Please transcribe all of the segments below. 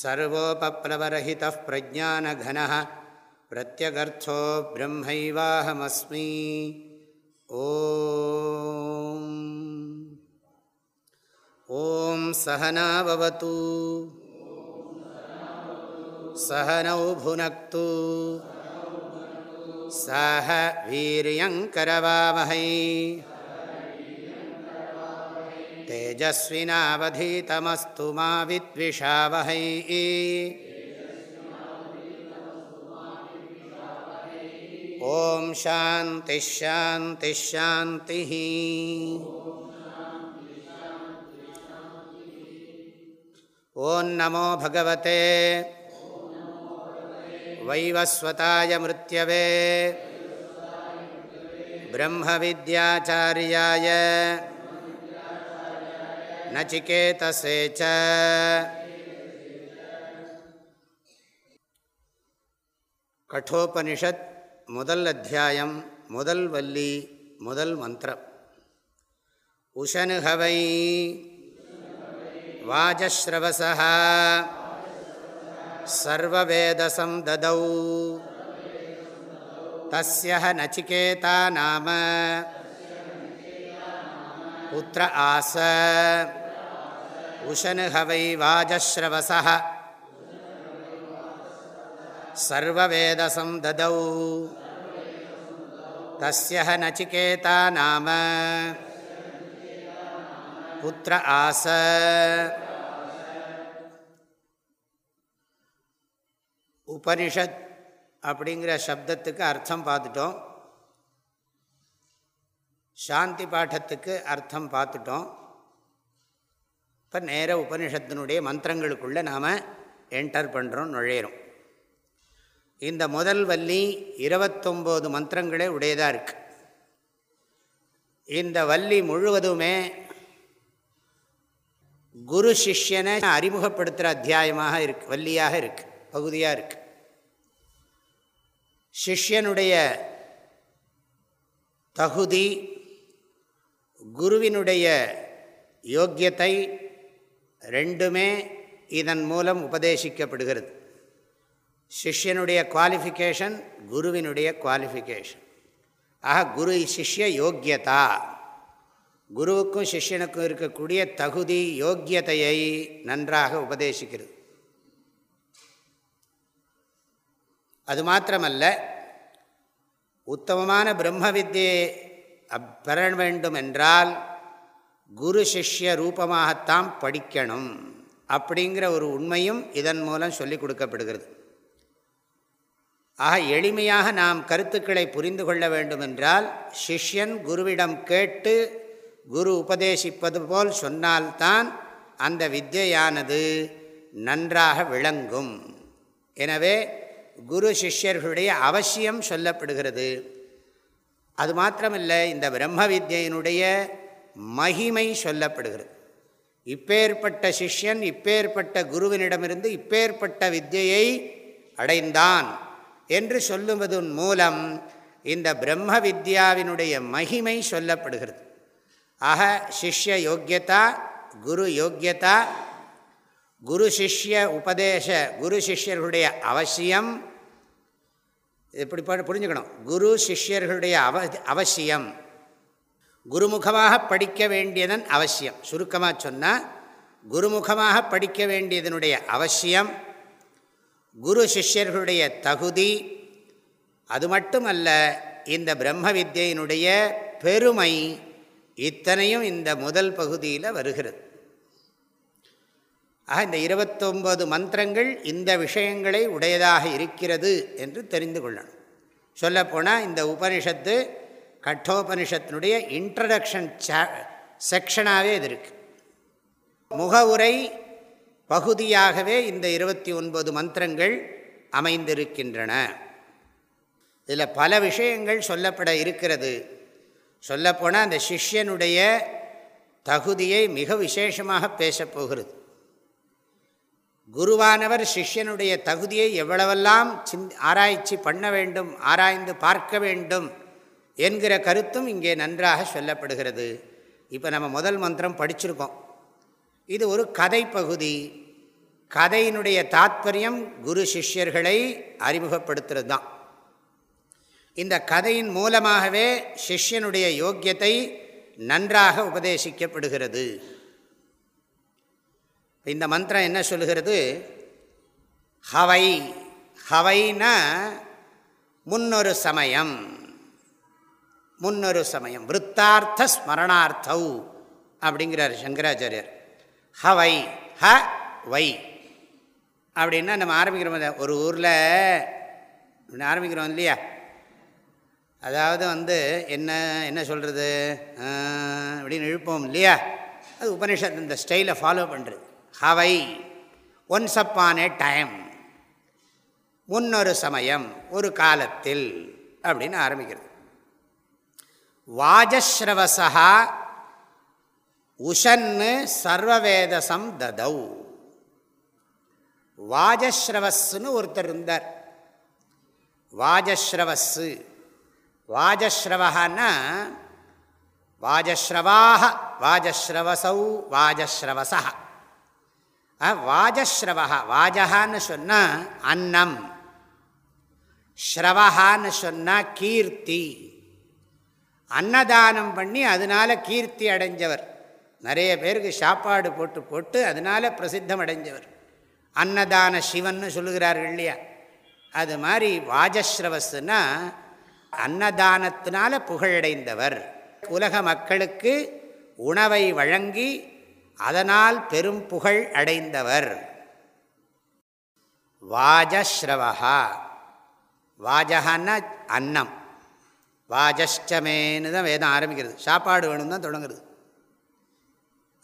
सर्वोपप्लवरहितः प्रज्ञानघनः प्रत्यगर्थो ब्रह्मैवाहमस्मि ॐ सहनावतु सहनौ भुनक्तु सह वीर्यङ्करवावहै तेजस्विनावधीतमस्तु मा विद्विषावहै। ॐ शान्तिश्शान्तिश्शान्तिः ॐ नमो भगवते। वैवस्वताय मृत्यवे। ब्रह्मविद्याचार्याय। नचिकेतसे च கட்டோபனிஷத் முதல் அத்தியாயம் முதல் வள்ளி முதல் மந்திரம் உஷனுஹவை வாஜஸ்ரவச சர்வவேதசம் ததௌ தஸ்ய நச்சிகேதா நாம புத்திர ஆச உஷனுஹவை வாஜஸ்ரவச சர்வவேதசம் ததௌ தஸ்ய நச்சிகேதா நாம புத்திர ஆச உபனிஷத் அப்படிங்கிற சப்தத்துக்கு அர்த்தம் பார்த்துட்டோம். சாந்தி பாட்டத்துக்கு அர்த்தம் பார்த்துட்டோம். இப்போ நேர உபனிஷத்தினுடைய மந்திரங்களுக்குள்ளே நாம் என்டர் பண்ணுறோம் நுழையிறோம். இந்த முதல் வள்ளி இருபத்தொம்போது மந்திரங்களே உடையதாக இருக்கு. இந்த வள்ளி முழுவதுமே குரு சிஷ்யனை அறிமுகப்படுத்துகிற அத்தியாயமாக இருக்கு வள்ளியாக இருக்கு பகுதியாக இருக்கு. சிஷ்யனுடைய தகுதி குருவினுடைய யோக்கியத்தை ரெண்டுமே இதன் மூலம் உபதேசிக்கப்படுகிறது. சிஷ்யனுடைய குவாலிஃபிகேஷன் குருவினுடைய குவாலிஃபிகேஷன் ஆக குரு சிஷ்ய யோக்கியதா? குருவுக்கும் சிஷ்யனுக்கும் இருக்கக்கூடிய தகுதி யோக்கியதையை நன்றாக உபதேசிக்கிறது. அது மாத்திரமல்ல உத்தமமான பிரம்ம வித்தியை பெற வேண்டும் என்றால் குரு சிஷ்ய ரூபமாகத்தான் படிக்கணும் அப்படிங்கிற ஒரு உண்மையும் இதன் மூலம் சொல்லிக் கொடுக்கப்படுகிறது. ஆக எளிமையாக நாம் கருத்துக்களை புரிந்து கொள்ள வேண்டுமென்றால் சிஷ்யன் குருவிடம் கேட்டு குரு உபதேசிப்பது போல் சொன்னால்தான் அந்த வித்தியானது நன்றாக விளங்கும். எனவே குரு சிஷ்யர்களுடைய அவசியம் சொல்லப்படுகிறது. அது மாத்திரமில்லை இந்த பிரம்ம வித்யினுடைய மகிமை சொல்லப்படுகிறது. இப்பேற்பட்ட சிஷ்யன் இப்பேற்பட்ட குருவினிடமிருந்து இப்பேற்பட்ட வித்தியை அடைந்தான் என்று சொல்லுவதன் மூலம் இந்த பிரம்ம வித்யாவினுடைய மகிமை சொல்லப்படுகிறது. ஆக சிஷ்ய யோக்கியதா குரு யோக்கியதா குரு சிஷ்ய உபதேச குரு சிஷ்யர்களுடைய அவசியம் எப்படி புரிஞ்சுக்கணும். குரு சிஷ்யர்களுடைய அவ அவசியம். குருமுகமாக படிக்க வேண்டியதன் அவசியம். சுருக்கமாக சொன்னால் குருமுகமாக படிக்க வேண்டியதனுடைய அவசியம் குரு சிஷ்யர்களுடைய தகுதி அது மட்டுமல்ல இந்த பிரம்ம வித்யினுடைய பெருமை இத்தனையும் இந்த முதல் பகுதியில் வருகிறது. ஆக இந்த இருபத்தொம்பது மந்திரங்கள் இந்த விஷயங்களை உடையதாக இருக்கிறது என்று தெரிந்து கொள்ளணும். சொல்லப்போனால் இந்த உபனிஷத்து கட்டோபனிஷத்தினுடைய இன்ட்ரடக்ஷன் செக்ஷனாகவே இது இருக்குது முகவுரை பகுதியாகவே இந்த இருபத்தி ஒன்பது மந்திரங்கள் அமைந்திருக்கின்றன. இதில் பல விஷயங்கள் சொல்லப்பட இருக்கிறது. சொல்லப்போனால் அந்த சிஷ்யனுடைய தகுதியை மிக விசேஷமாக பேசப்போகிறது குருவானவர் சிஷ்யனுடைய தகுதியை எவ்வளவெல்லாம் சிந் ஆராய்ச்சி பண்ண வேண்டும் ஆராய்ந்து பார்க்க வேண்டும் என்கிற கருத்தும் இங்கே நன்றாக சொல்லப்படுகிறது. இப்போ நம்ம முதல் மந்திரம் படிச்சிருக்கோம். இது ஒரு கதை பகுதி கதையினுடைய தாத்பரியம் குரு சிஷ்யர்களை அறிமுகப்படுத்துறது தான் இந்த கதையின் மூலமாகவே சிஷ்யனுடைய யோக்கியத்தை நன்றாக உபதேசிக்கப்படுகிறது. இந்த மந்திரம் என்ன சொல்லுகிறது? ஹவை. ஹவைனா முன்னொரு சமயம். முன்னொரு சமயம் விற்த்தார்த்த ஸ்மரணார்த்தௌ அப்படிங்கிறார் சங்கராச்சாரியர். ஹவை ஹ வை அப்படின்னா நம்ம ஆரம்பிக்கிறோம் ஒரு ஊரில் ஆரம்பிக்கிறோம் இல்லையா? அதாவது வந்து என்ன என்ன சொல்கிறது அப்படின்னு இழுப்போம் இல்லையா? அது உபனிஷத் இந்த ஸ்டைலை ஃபாலோ பண்ணுறது ஹவை ஒன்ஸ் அப்பான் ஏ டைம் முன்னொரு சமயம் ஒரு காலத்தில் அப்படின்னு ஆரம்பிக்கிறது. வாஜஸ்ரவசா உஷன்னு சர்வவேதசம் ததௌ. வாஜஸ்ரவஸ்ன்னு ஒருத்தர் இருந்தார். வாஜஸ்ரவஸ்ஸு வாஜஸ்ரவஹன்னா வாஜஸ்ரவாக வாஜஸ்ரவசௌ வாஜஸ்ரவசா வாஜஸ்ரவா வாஜகான்னு சொன்னால் அன்னம். ஸ்ரவஹான்னு சொன்னால் கீர்த்தி. அன்னதானம் பண்ணி அதனால் கீர்த்தி அடைஞ்சவர். நிறைய பேருக்கு சாப்பாடு போட்டு போட்டு அதனால் பிரசித்தம் அடைஞ்சவர். அன்னதான சிவன்னு சொல்லுகிறார்கள் இல்லையா? அது மாதிரி வாஜஸ்ரவஸ்னா அன்னதானத்தினால புகழடைந்தவர். உலக மக்களுக்கு உணவை வழங்கி அதனால் பெரும் புகழ் அடைந்தவர். வாஜஸ்ரவா வாஜகன்னா அன்னம். வாஜஷ்டமேன்னு தான் வேதம் ஆரம்பிக்கிறது. சாப்பாடு வேணும் தான் தொடங்குறது.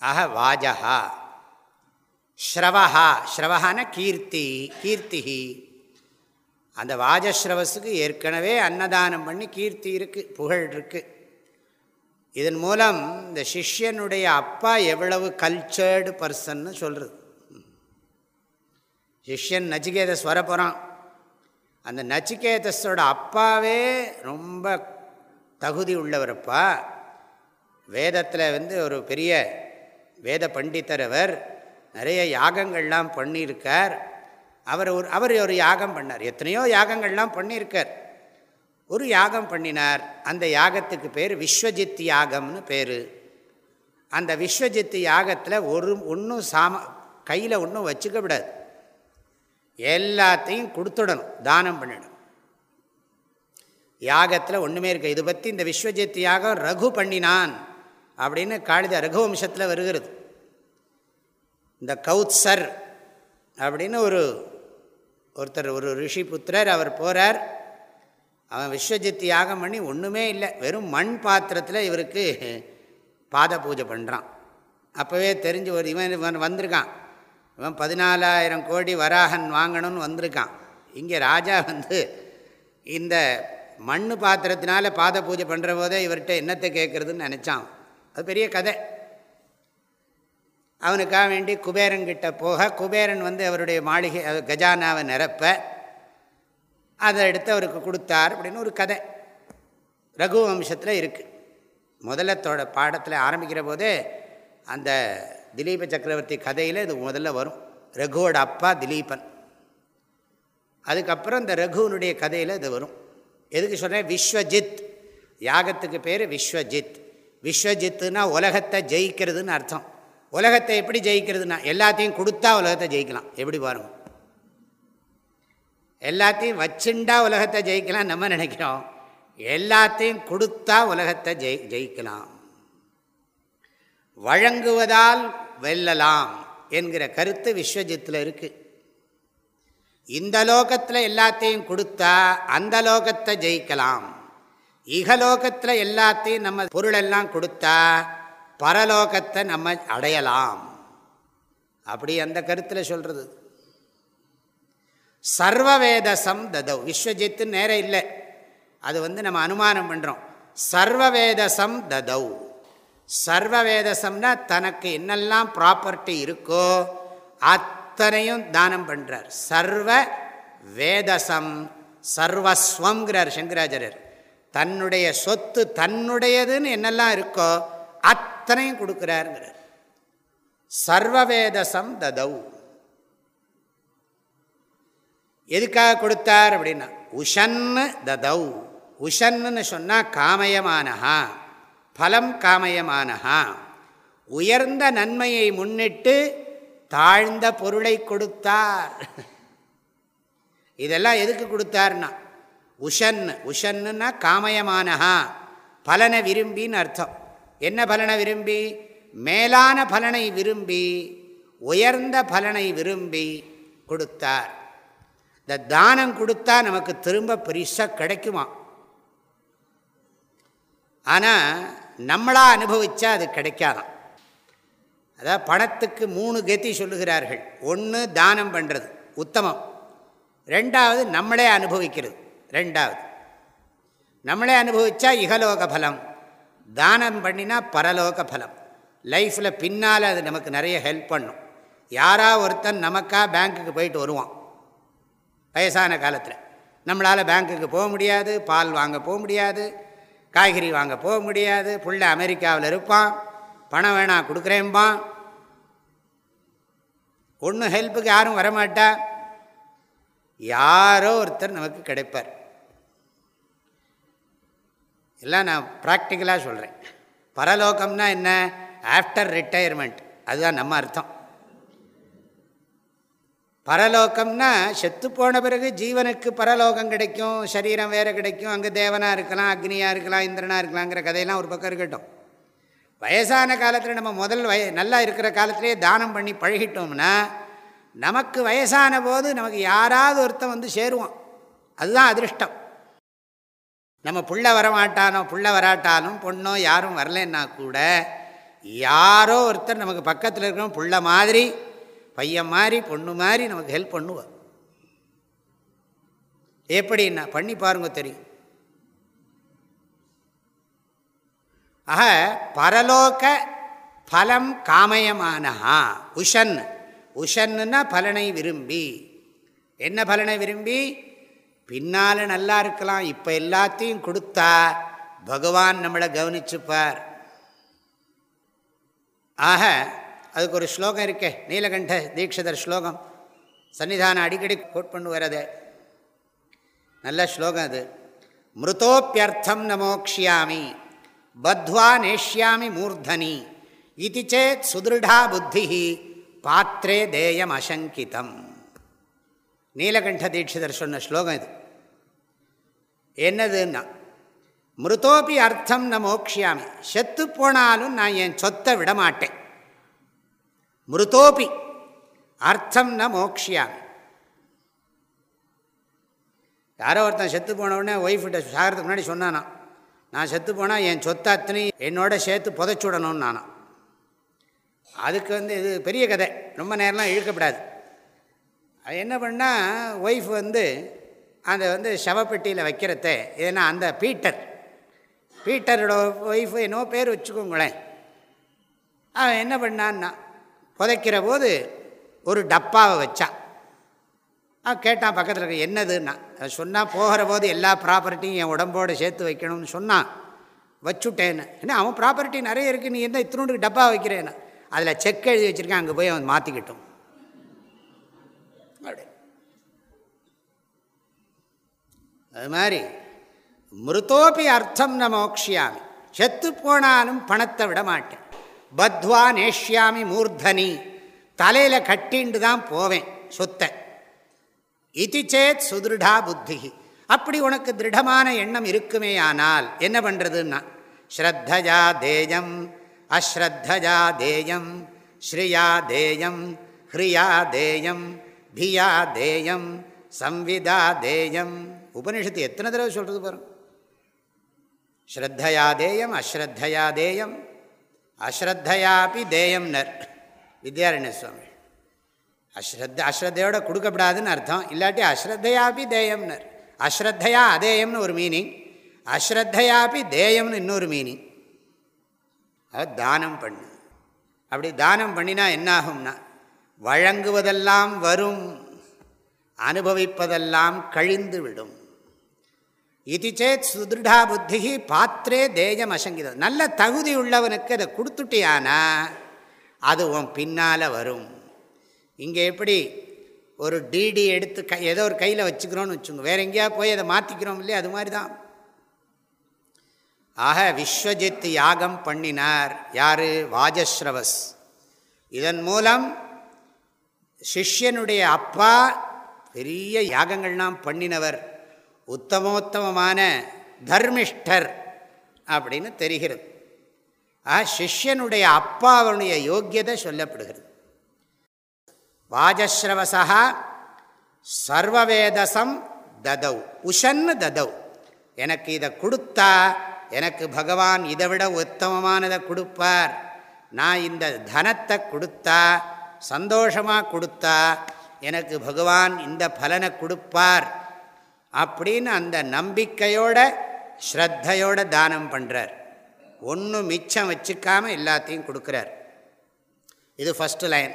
ஆக வாஜஹா. ஸ்ரவஹா. ஸ்ரவஹான கீர்த்தி கீர்த்திஹி. அந்த வாஜஸ்ரவஸுக்கு ஏற்கனவே அன்னதானம் பண்ணி கீர்த்தி இருக்குது புகழ் இருக்குது இதன் மூலம் இந்த சிஷ்யனுடைய அப்பா எவ்வளவு கல்ச்சர்டு பர்சன்னு சொல்கிறது சிஷ்யன் நச்சிகேதஸ் வரப்போகிறான் அந்த நச்சிகேதஸோட அப்பாவே ரொம்ப தகுதி உள்ளவரப்பா. வேதத்தில் வந்து ஒரு பெரிய வேத பண்டித்தர் அவர் நிறைய யாகங்கள்லாம் பண்ணியிருக்கார். அவர் ஒரு அவர் ஒரு யாகம் பண்ணார். எத்தனையோ யாகங்கள்லாம் பண்ணியிருக்கார். ஒரு யாகம் பண்ணினார். அந்த யாகத்துக்கு பேர் விஸ்வஜித் யாகம்னு பேர். அந்த விஸ்வஜித் யாகத்தில் ஒரு ஒன்றும் சாம கையில் ஒன்றும் வச்சுக்க விடாது எல்லாத்தையும் கொடுத்துடணும். தானம் பண்ணிடணும் யாகத்தில் ஒன்றுமே இருக்க. இது பற்றி இந்த விஸ்வஜித் யாகம் ரகு பண்ணினான் அப்படின்னு காளித ரகுவம்சத்தில் வருகிறது. இந்த கவுத்சர் அப்படின்னு ஒரு ஒருத்தர் ஒரு ரிஷி புத்திரர் அவர் போகிறார் அவன் விஸ்வஜித் யாகம் பண்ணி ஒன்றுமே இல்லை. வெறும் மண் பாத்திரத்தில் இவருக்கு பாத பூஜை பண்ணுறான் அப்போவே தெரிஞ்சு ஒரு இவன் இவன் வந்திருக்கான். இவன் பதினாலாயிரம் கோடி வராகன் வாங்கணும்னு வந்திருக்கான். இங்கே ராஜா வந்து இந்த மண் பாத்திரத்தினால பாத பூஜை பண்ணுற போதே இவர்கிட்ட என்னத்தை கேட்குறதுன்னு நினச்சான். அது பெரிய கதை. அவனுக்காக வேண்டி குபேரன்கிட்ட போக குபேரன் வந்து அவருடைய மாளிகை கஜானாவை நிரப்ப அதை எடுத்து அவருக்கு கொடுத்தார் அப்படின்னு ஒரு கதை. ரகு வம்சத்தில் இருக்குது முதலத்தோட பாடத்தில் ஆரம்பிக்கிற போதே அந்த திலீப சக்கரவர்த்தி கதையில் இது முதல்ல வரும். ரகுவோட அப்பா திலீபன். அதுக்கப்புறம் இந்த ரகுவனுடைய கதையில் இது வரும். எதுக்கு சொல்கிறேன் விஸ்வஜித். யாகத்துக்கு பேர் விஸ்வஜித். விஸ்வஜித்துனா உலகத்தை ஜெயிக்கிறதுன்னு அர்த்தம். உலகத்தை எப்படி ஜெயிக்கிறதுனா எல்லாத்தையும் கொடுத்தா உலகத்தை ஜெயிக்கலாம். எப்படி பாருங்க. எல்லாத்தையும் வச்சுண்டா உலகத்தை ஜெயிக்கலாம் நம்ம நினைக்கிறோம். எல்லாத்தையும் கொடுத்தா உலகத்தை ஜெயி ஜெயிக்கலாம். வழங்குவதால் வெல்லலாம் என்கிற கருத்து விஸ்வஜித்தில் இருக்குது இந்த லோகத்தில் எல்லாத்தையும் கொடுத்தா அந்த லோகத்தை ஜெயிக்கலாம். இகலோகத்தில் எல்லாத்தையும் நம்ம பொருளெல்லாம் கொடுத்தா பரலோகத்தை நம்ம அடையலாம். அப்படி அந்த கருத்தில் சொல்கிறது சர்வவேதசம் ததவ் விஸ்வஜித்து நேரம் இல்லை. அது வந்து நம்ம அனுமானம் பண்ணுறோம் சர்வவேதசம் ததவ் சர்வவேதசம்னா தனக்கு என்னெல்லாம் ப்ராப்பர்ட்டி இருக்கோ அத்தனையும் தானம் பண்ணுறார் சர்வ வேதசம் சர்வஸ்வங்கிறார் சங்கராச்சாரியர். தன்னுடைய சொத்து தன்னுடையதுன்னு என்னெல்லாம் இருக்கோ அத்தனையும் கொடுக்குறாருங்கிறார். சர்வவேதசம் ததவு எதுக்காக கொடுத்தார் அப்படின்னா உஷன்னு ததவு உஷன்னு சொன்னால் காமயமானஹா பலம் காமயமானஹா. உயர்ந்த நன்மையை முன்னிட்டு தாழ்ந்த பொருளை கொடுத்தார். இதெல்லாம் எதுக்கு கொடுத்தார்னா உஷன் உஷன்னுன்னா காமயமானஹா பலனை விரும்பின்னு அர்த்தம். என்ன பலனை விரும்பி? மேலான பலனை விரும்பி உயர்ந்த பலனை விரும்பி கொடுத்தார். இந்த தானம் கொடுத்தா நமக்கு திரும்ப பெருசாக கிடைக்குமா? ஆனால் நம்மளாக அனுபவித்தா அது கிடைக்காதான். அதாவது பணத்துக்கு மூணு கதி சொல்லுகிறார்கள். ஒன்று தானம் பண்ணுறது உத்தமம். ரெண்டாவது நம்மளே அனுபவிக்கிறது ரெண்டாவது. நம்மளே அனுபவித்தா இகலோக பலம். தானம் பண்ணினா பரலோக பலம். லைஃப்பில் பின்னால் அது நமக்கு நிறைய ஹெல்ப் பண்ணும். யாரா ஒருத்தன் நமக்கா பேங்க்குக்கு போயிட்டு வருவான். வயசான காலத்தில். நம்மளால் பேங்க்குக்கு போக முடியாது பால் வாங்க போக முடியாது காய்கறி வாங்க போக முடியாது புள்ள அமெரிக்காவில் இருப்பான். பணம் வேணாம் கொடுக்குறேன்பா. ஒன்றும் ஹெல்ப்புக்கு யாரும் வரமாட்டா. யாரோ ஒருத்தர் நமக்கு கிடைப்பார். எல்லாம் நான் ப்ராக்டிக்கலாக சொல்கிறேன் பரலோகம்னா என்ன? ஆஃப்டர் ரிட்டையர்மெண்ட் அதுதான் நம்ம அர்த்தம். பரலோகம்னா செத்து போன பிறகு ஜீவனுக்கு பரலோகம் கிடைக்கும் சரீரம் வேறு கிடைக்கும் அங்கே தேவனாக இருக்கலாம் அக்னியாக இருக்கலாம் இந்திரனாக இருக்கலாங்கிற கதையெல்லாம் ஒரு பக்கம் இருக்கட்டும். வயசான காலத்தில் நம்ம முதல் வய நல்லா இருக்கிற காலத்திலே தானம் பண்ணி பழகிட்டோம்னா நமக்கு வயசான போது நமக்கு யாராவது ஒருத்தன் வந்து சேருவான். அதுதான் அதிருஷ்டம். நம்ம புள்ள வரமாட்டானோ புள்ள வராட்டாலும் பொண்ணோ யாரும் வரலன்னா கூட யாரோ ஒருத்தர் நமக்கு பக்கத்தில் இருக்கிறோம் புள்ள மாதிரி பையன் மாதிரி பொண்ணு மாதிரி நமக்கு ஹெல்ப் பண்ணுவார். எப்படின்னா பண்ணி பாருங்க தெரியும். ஆக பரலோக பலம் காமயமானஹா உஷன். உஷன்னுன்னா பலனை விரும்பி. என்ன பலனை விரும்பி? பின்னால் நல்லா இருக்கலாம் இப்போ எல்லாத்தையும் கொடுத்தா பகவான் நம்மளை கவனிச்சுப்பார். ஆக அதுக்கு ஒரு ஸ்லோகம் இருக்கே நீலகண்ட தீட்சிதர் ஸ்லோகம். சன்னிதானம் அடிக்கடி கோட் பண்ணு வர்றது நல்ல ஸ்லோகம் அது. மிருதோப்பியர்த்தம் நமோக்ஷியாமி. பத்வா நேஷ்யாமி மூர்தனி இது சேத் சுதிருடா புத்தி பாத்திரே தேயம் அசங்கிதம் நீலகண்ட தீட்சிதர் சொன்ன ஸ்லோகம் இது என்னதுன்னா மிருதோப்பி அர்த்தம் ந மோக்ஷியாமி செத்து போனாலும் நான் என் சொத்தை விடமாட்டேன்। மிருதோப்பி அர்த்தம் ந மோக்ஷியாமி யாரோ ஒருத்தன் செத்து போன உடனே ஒய்ஃப்கிட்ட சாகிறதுக்கு முன்னாடி சொன்னானா நான் செத்து போனால் என் சொத்தை அத்தனை என்னோட சேர்த்து புதைச்சுடணும்னு நானும். அதுக்கு வந்து இது பெரிய கதை. ரொம்ப நேரம்லாம் இழுக்கப்படாது. அது என்ன பண்ணால் ஒய்ஃப் வந்து அந்த வந்து சவப்பெட்டியில் வைக்கிறத ஏன்னா அந்த பீட்டர் பீட்டரோட ஒய்ஃபு என்னவோ பேர் வச்சுக்கோங்களேன். அவன் என்ன பண்ணான்னா புதைக்கிற போது ஒரு டப்பாவை வச்சா அவன் கேட்டான் பக்கத்தில் இருக்க என்னதுன்னா? சொன்னால் போகிற போது எல்லா ப்ராப்பர்ட்டியும் என் உடம்போடு சேர்த்து வைக்கணும்னு சொன்னான். வச்சுட்டேன்னு. ஏன்னா அவன் ப்ராப்பர்ட்டி நிறைய இருக்குது நீ என்ன இத்தினோண்டு டப்பா வைக்கிறேன்னு? அதில் செக் எழுதி வச்சுருக்கேன் அங்கே போய் அவன் மாற்றிக்கிட்டோம் அப்படி. அது மாதிரி மிருத்தோப்பி அர்த்தம் ந மோக்ஷியாமி செத்து போனாலும் பணத்தை விட மாட்டேன். பத்வா நேஷ்யாமி மூர்தனி தலையில் கட்டிண்டு தான் போவேன் சொத்தை. இது சேத் சுதிருடா புத்தி அப்படி உனக்கு திருடமான எண்ணம் இருக்குமே ஆனால் என்ன பண்ணுறதுன்னா ஸ்ரத்தஜா தேயம் அஸ்ரத்தஜா தேயம் ஸ்ரீயா தேயம் ஹ்ரியா தேயம் தியா தேயம் சம்விதா தேயம். உபனிஷத்து எத்தனை தடவை சொல்கிறது பாருங்க ஸ்ரத்தையா தேயம் அஸ்ரத்தையா தேயம் அஸ்ரத்தையாப்பி தேயம் நர் வித்யாரண்ய சுவாமி. அஸ்ரத்த அஸ்ரத்தையோட கொடுக்கப்படாதுன்னு அர்த்தம். இல்லாட்டி அஸ்ரத்தையாப்பி தேயம்னர் அஸ்ரத்தையா அதேயம்னு ஒரு மீனிங் அஸ்ரத்தையாப்பி தேயம்னு இன்னொரு மீனிங் அது தானம் பண்ணு. அப்படி தானம் பண்ணினா என்னாகும்னா வழங்குவதெல்லாம் வரும் அனுபவிப்பதெல்லாம் கழிந்து விடும் இது சேத் சுதிருடா புத்தி பாத்திரே தேயம் அசங்கிதம். நல்ல தகுதி உள்ளவனுக்கு அதை கொடுத்துட்டியானா அது உன் பின்னால் வரும். இங்கே எப்படி ஒரு டிடி எடுத்து கை ஏதோ ஒரு கையில் வச்சுக்கிறோன்னு வச்சுங்க வேறு எங்கேயா போய் அதை மாற்றிக்கிறோம் இல்லையா? அது மாதிரி தான். ஆக விஸ்வஜித் யாகம் பண்ணினார். யார்? வாஜஸ்ரவஸ். இதன் மூலம் சிஷ்யனுடைய அப்பா பெரிய யாகங்கள்லாம் பண்ணினவர். உத்தமோத்தமமான தர்மிஷ்டர் அப்படின்னு தெரிகிறது. ஆ சிஷ்யனுடைய அப்பாவுடைய யோக்கியதை சொல்லப்படுகிறது. வாஜஸ்ரவசா சர்வவேதசம் ததவ் உஷன்னு ததவ் எனக்கு இதை கொடுத்தா எனக்கு பகவான் இதை விட உத்தமமானதை கொடுப்பார். நான் இந்த தனத்தை கொடுத்தா சந்தோஷமாக கொடுத்தா எனக்கு பகவான் இந்த பலனை கொடுப்பார் அப்படின்னு அந்த நம்பிக்கையோட ஸ்ரத்தையோட தானம் பண்ணுறார் ஒன்றும் மிச்சம் வச்சுக்காமல் எல்லாத்தையும் கொடுக்குறார். இது ஃபஸ்ட்டு லைன்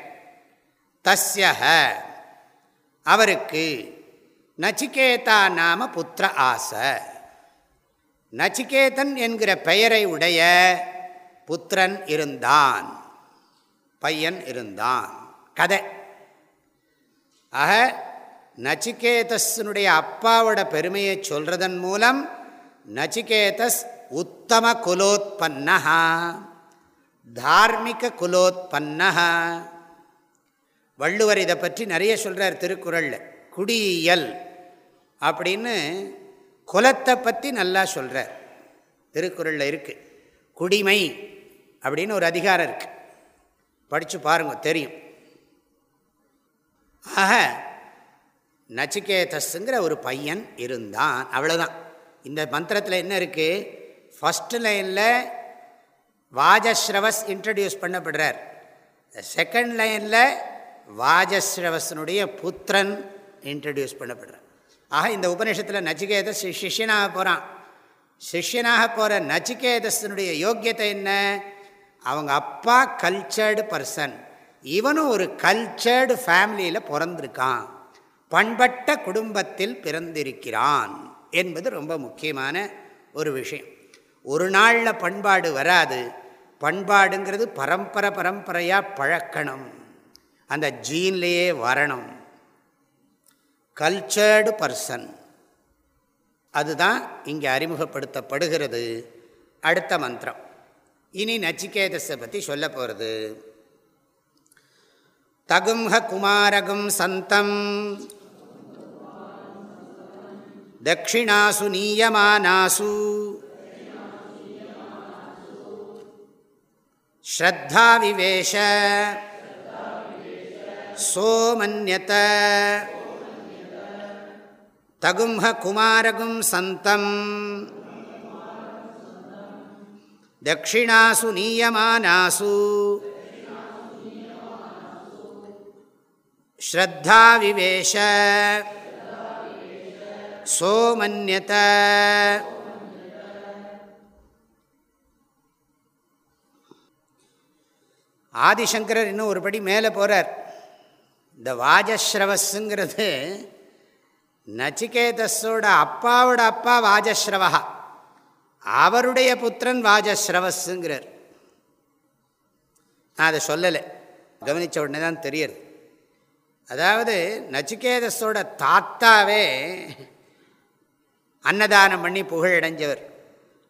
தஸ்யஹ அவருக்கு நச்சிகேதா நாம புத்திர ஆசை. நச்சிகேதன் என்கிற பெயரை உடைய புத்திரன் இருந்தான். பையன் இருந்தான். கதை. ஆக நச்சிகேதஸனுடைய அப்பாவோட பெருமையை சொல்றதன் மூலம் நச்சிகேதஸ் உத்தம குலோத்பன்னா தார்மிக குலோத்பன்னா வள்ளுவர் இதை பற்றி நிறைய சொல்கிறார் திருக்குறளில். குடியியல் அப்படின்னு குலத்தை பற்றி நல்லா சொல்கிறார் திருக்குறளில் இருக்குது குடிமை அப்படின்னு ஒரு அதிகாரம் இருக்குது படித்து பாருங்க தெரியும். ஆக நச்சிகேதஸுங்கிற ஒரு பையன் இருந்தான் அவ்வளோதான் இந்த மந்திரத்தில் என்ன இருக்குது ஃபஸ்ட்டு லைனில் வாஜஸ்ரவஸ் இன்ட்ரடியூஸ் பண்ணப்படுறார். செகண்ட் லைனில் வாஜஸ்ரவசனுடைய புத்திரன் இன்ட்ரடியூஸ் பண்ணப்படுறான் ஆக இந்த உபநிஷத்தில் நச்சிகேத சிஷ்யனாக போகிறான் சிஷ்யனாக போகிற நச்சிகேதஸனுடைய யோக்கியத்தை என்ன? அவங்க அப்பா கல்ச்சர்டு பர்சன் இவனும் ஒரு கல்ச்சர்டு ஃபேமிலியில் பிறந்திருக்கான். பண்பட்ட குடும்பத்தில் பிறந்திருக்கிறான் என்பது ரொம்ப முக்கியமான ஒரு விஷயம். ஒரு நாளில் பண்பாடு வராது. பண்பாடுங்கிறது பரம்பரை பரம்பரையாக பழக்கணும். அந்த ஜீன்லேயே வரணும். கல்ச்சர்டு பர்சன் அதுதான் இங்கே அறிமுகப்படுத்தப்படுகிறது. அடுத்த மந்திரம். இனி நச்சிகேதஸை பற்றி சொல்ல போகிறது தகும்ஹ குமாரகும் சந்தம். தட்சிணாசு நீயமானாசு. ஸ்ரத்தா விவேஷ. சோமன்யத. தகும்ஹ குமாரகும் சந்தம். தட்சிணாசு நீயமானாசு. ஸ்ரத்தா விவேஷ. சோமன்யத. ஆதிசங்கரர் இன்னும் ஒருபடி மேலே போகிறார் இந்த வாஜஸ்ரவஸுங்கிறது நச்சிகேதஸோட அப்பாவோட அப்பா வாஜஸ்ரவா. அவருடைய புத்திரன் வாஜஸ்ரவஸுங்கிறார். நான் அதை சொல்லலை. கவனித்த உடனே தான் தெரியுது. அதாவது நச்சிகேதஸோட தாத்தாவே அன்னதானம் பண்ணி புகழடைஞ்சவர்.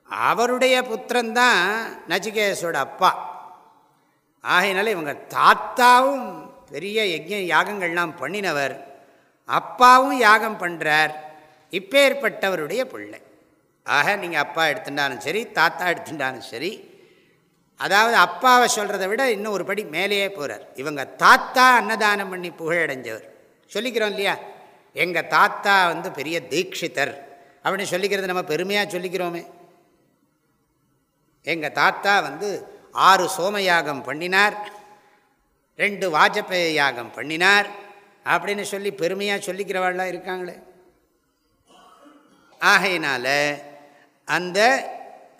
அவருடைய புத்திரன் தான் நச்சிகேதஸோட அப்பா. ஆகையினால இவங்க தாத்தாவும் பெரிய யஜ்ய யாகங்கள்லாம் பண்ணினவர். அப்பாவும் யாகம் பண்ணுறார் இப்பேற்பட்டவருடைய பிள்ளை. ஆக நீங்கள் அப்பா எடுத்துட்டாலும் சரி தாத்தா எடுத்துட்டாலும் சரி அதாவது அப்பாவை சொல்கிறத விட இன்னும் ஒரு படி மேலேயே போகிறார் இவங்க தாத்தா அன்னதானம் பண்ணி புகழடைஞ்சவர். சொல்லிக்கிறோம் இல்லையா? எங்கள் தாத்தா வந்து பெரிய தீட்சிதர் அப்படின்னு சொல்லிக்கிறது நம்ம பெருமையாக சொல்லிக்கிறோமே. எங்கள் தாத்தா வந்து ஆறு சோமயாகம் பண்ணினார். ரெண்டு வாஜப்பேய யாகம் பண்ணினார் அப்படின்னு சொல்லி பெருமையாக சொல்லிக்கிறவாள்லாம் இருக்காங்களே. ஆகையினால அந்த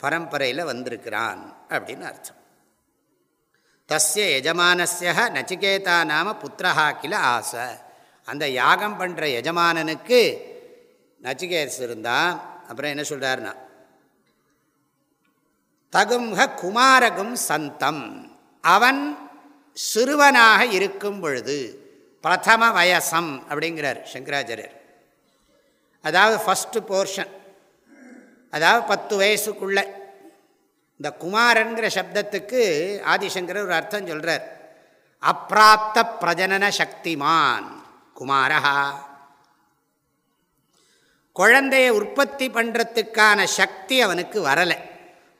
பரம்பரையில் வந்திருக்கிறான் அப்படின்னு அர்த்தம். தஸ்ய எஜமானஸ்ய நச்சிகேதா நாம புத்திரஹா கில ஆசை. அந்த யாகம் பண்ணுற எஜமானனுக்கு நச்சிகேஸ் இருந்தான் அப்புறம் என்ன சொல்கிறாருன்னா தகும்ஹ குமாரகும் சந்தம். அவன் சிறுவனாக இருக்கும் பொழுது பிரதம வயசம் அப்படிங்கிறார் சங்கராச்சாரியர். அதாவது ஃபஸ்ட்டு போர்ஷன் அதாவது பத்து வயசுக்குள்ள. இந்த குமாரன்கிற சப்தத்துக்கு ஆதிசங்கர் ஒரு அர்த்தம் சொல்கிறார் அப்பிராப்த பிரஜனன சக்திமான் குமாரஹா குழந்தைய உற்பத்தி பண்ணுறதுக்கான சக்தி அவனுக்கு வரலை.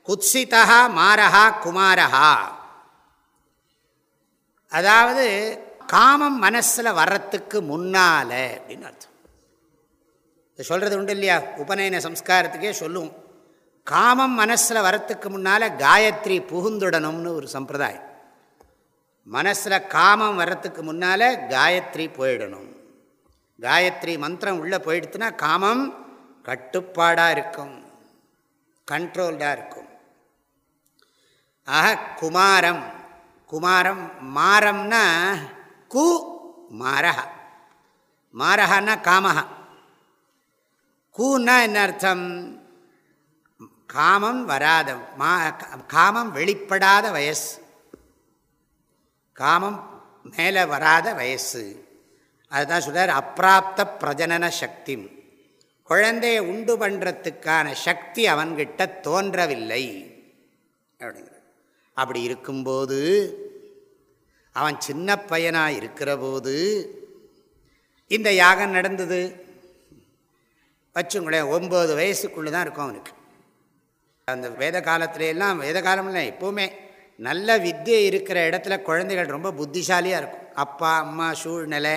குத்சிதா மாரஹா குமாரஹா அதாவது காமம் மனசில் வர்றதுக்கு முன்னால் அப்படின்னு அர்த்தம். சொல்கிறது உண்டு இல்லையா? உபநயன சம்ஸ்காரத்துக்கே சொல்லுவோம். காமம் மனசில் வரத்துக்கு முன்னால் காயத்ரி புகுந்துடணும்னு ஒரு சம்பிரதாயம். மனசில் காமம் வர்றதுக்கு முன்னால் காயத்ரி போயிடணும். காயத்ரி மந்திரம் உள்ளே போயிடுத்துனா காமம் கட்டுப்பாடாக இருக்கும். கண்ட்ரோல்டாக இருக்கும். ஆக குமாரம் குமாரம் மாரம்னா கு மாரஹா. மாரஹான்னா காமஹா. கூன்னா என்ன அர்த்தம்? காமம் வராத மா காமம் வெளிப்படாத வயசு. காமம் மேலே வராத வயசு. அதுதான் சொல்கிறார் அப்பிராப்த பிரஜனன சக்தி. குழந்தையை உண்டு பண்ணுறதுக்கான சக்தி அவன்கிட்ட தோன்றவில்லை. அப்படிங்கிற. அப்படி இருக்கும்போது அவன் சின்ன பையனாக இருக்கிற போது இந்த யாகம் நடந்தது? வச்சுங்களேன் ஒம்பது வயசுக்குள்ளே தான் இருக்கும் அவனுக்கு. அந்த வேத காலத்துலலாம் வேத காலம்ல எப்போவுமே நல்ல வித்தியை இருக்கிற இடத்துல குழந்தைகள் ரொம்ப புத்திசாலியாக இருக்கும். அப்பா அம்மா சூழ்நிலை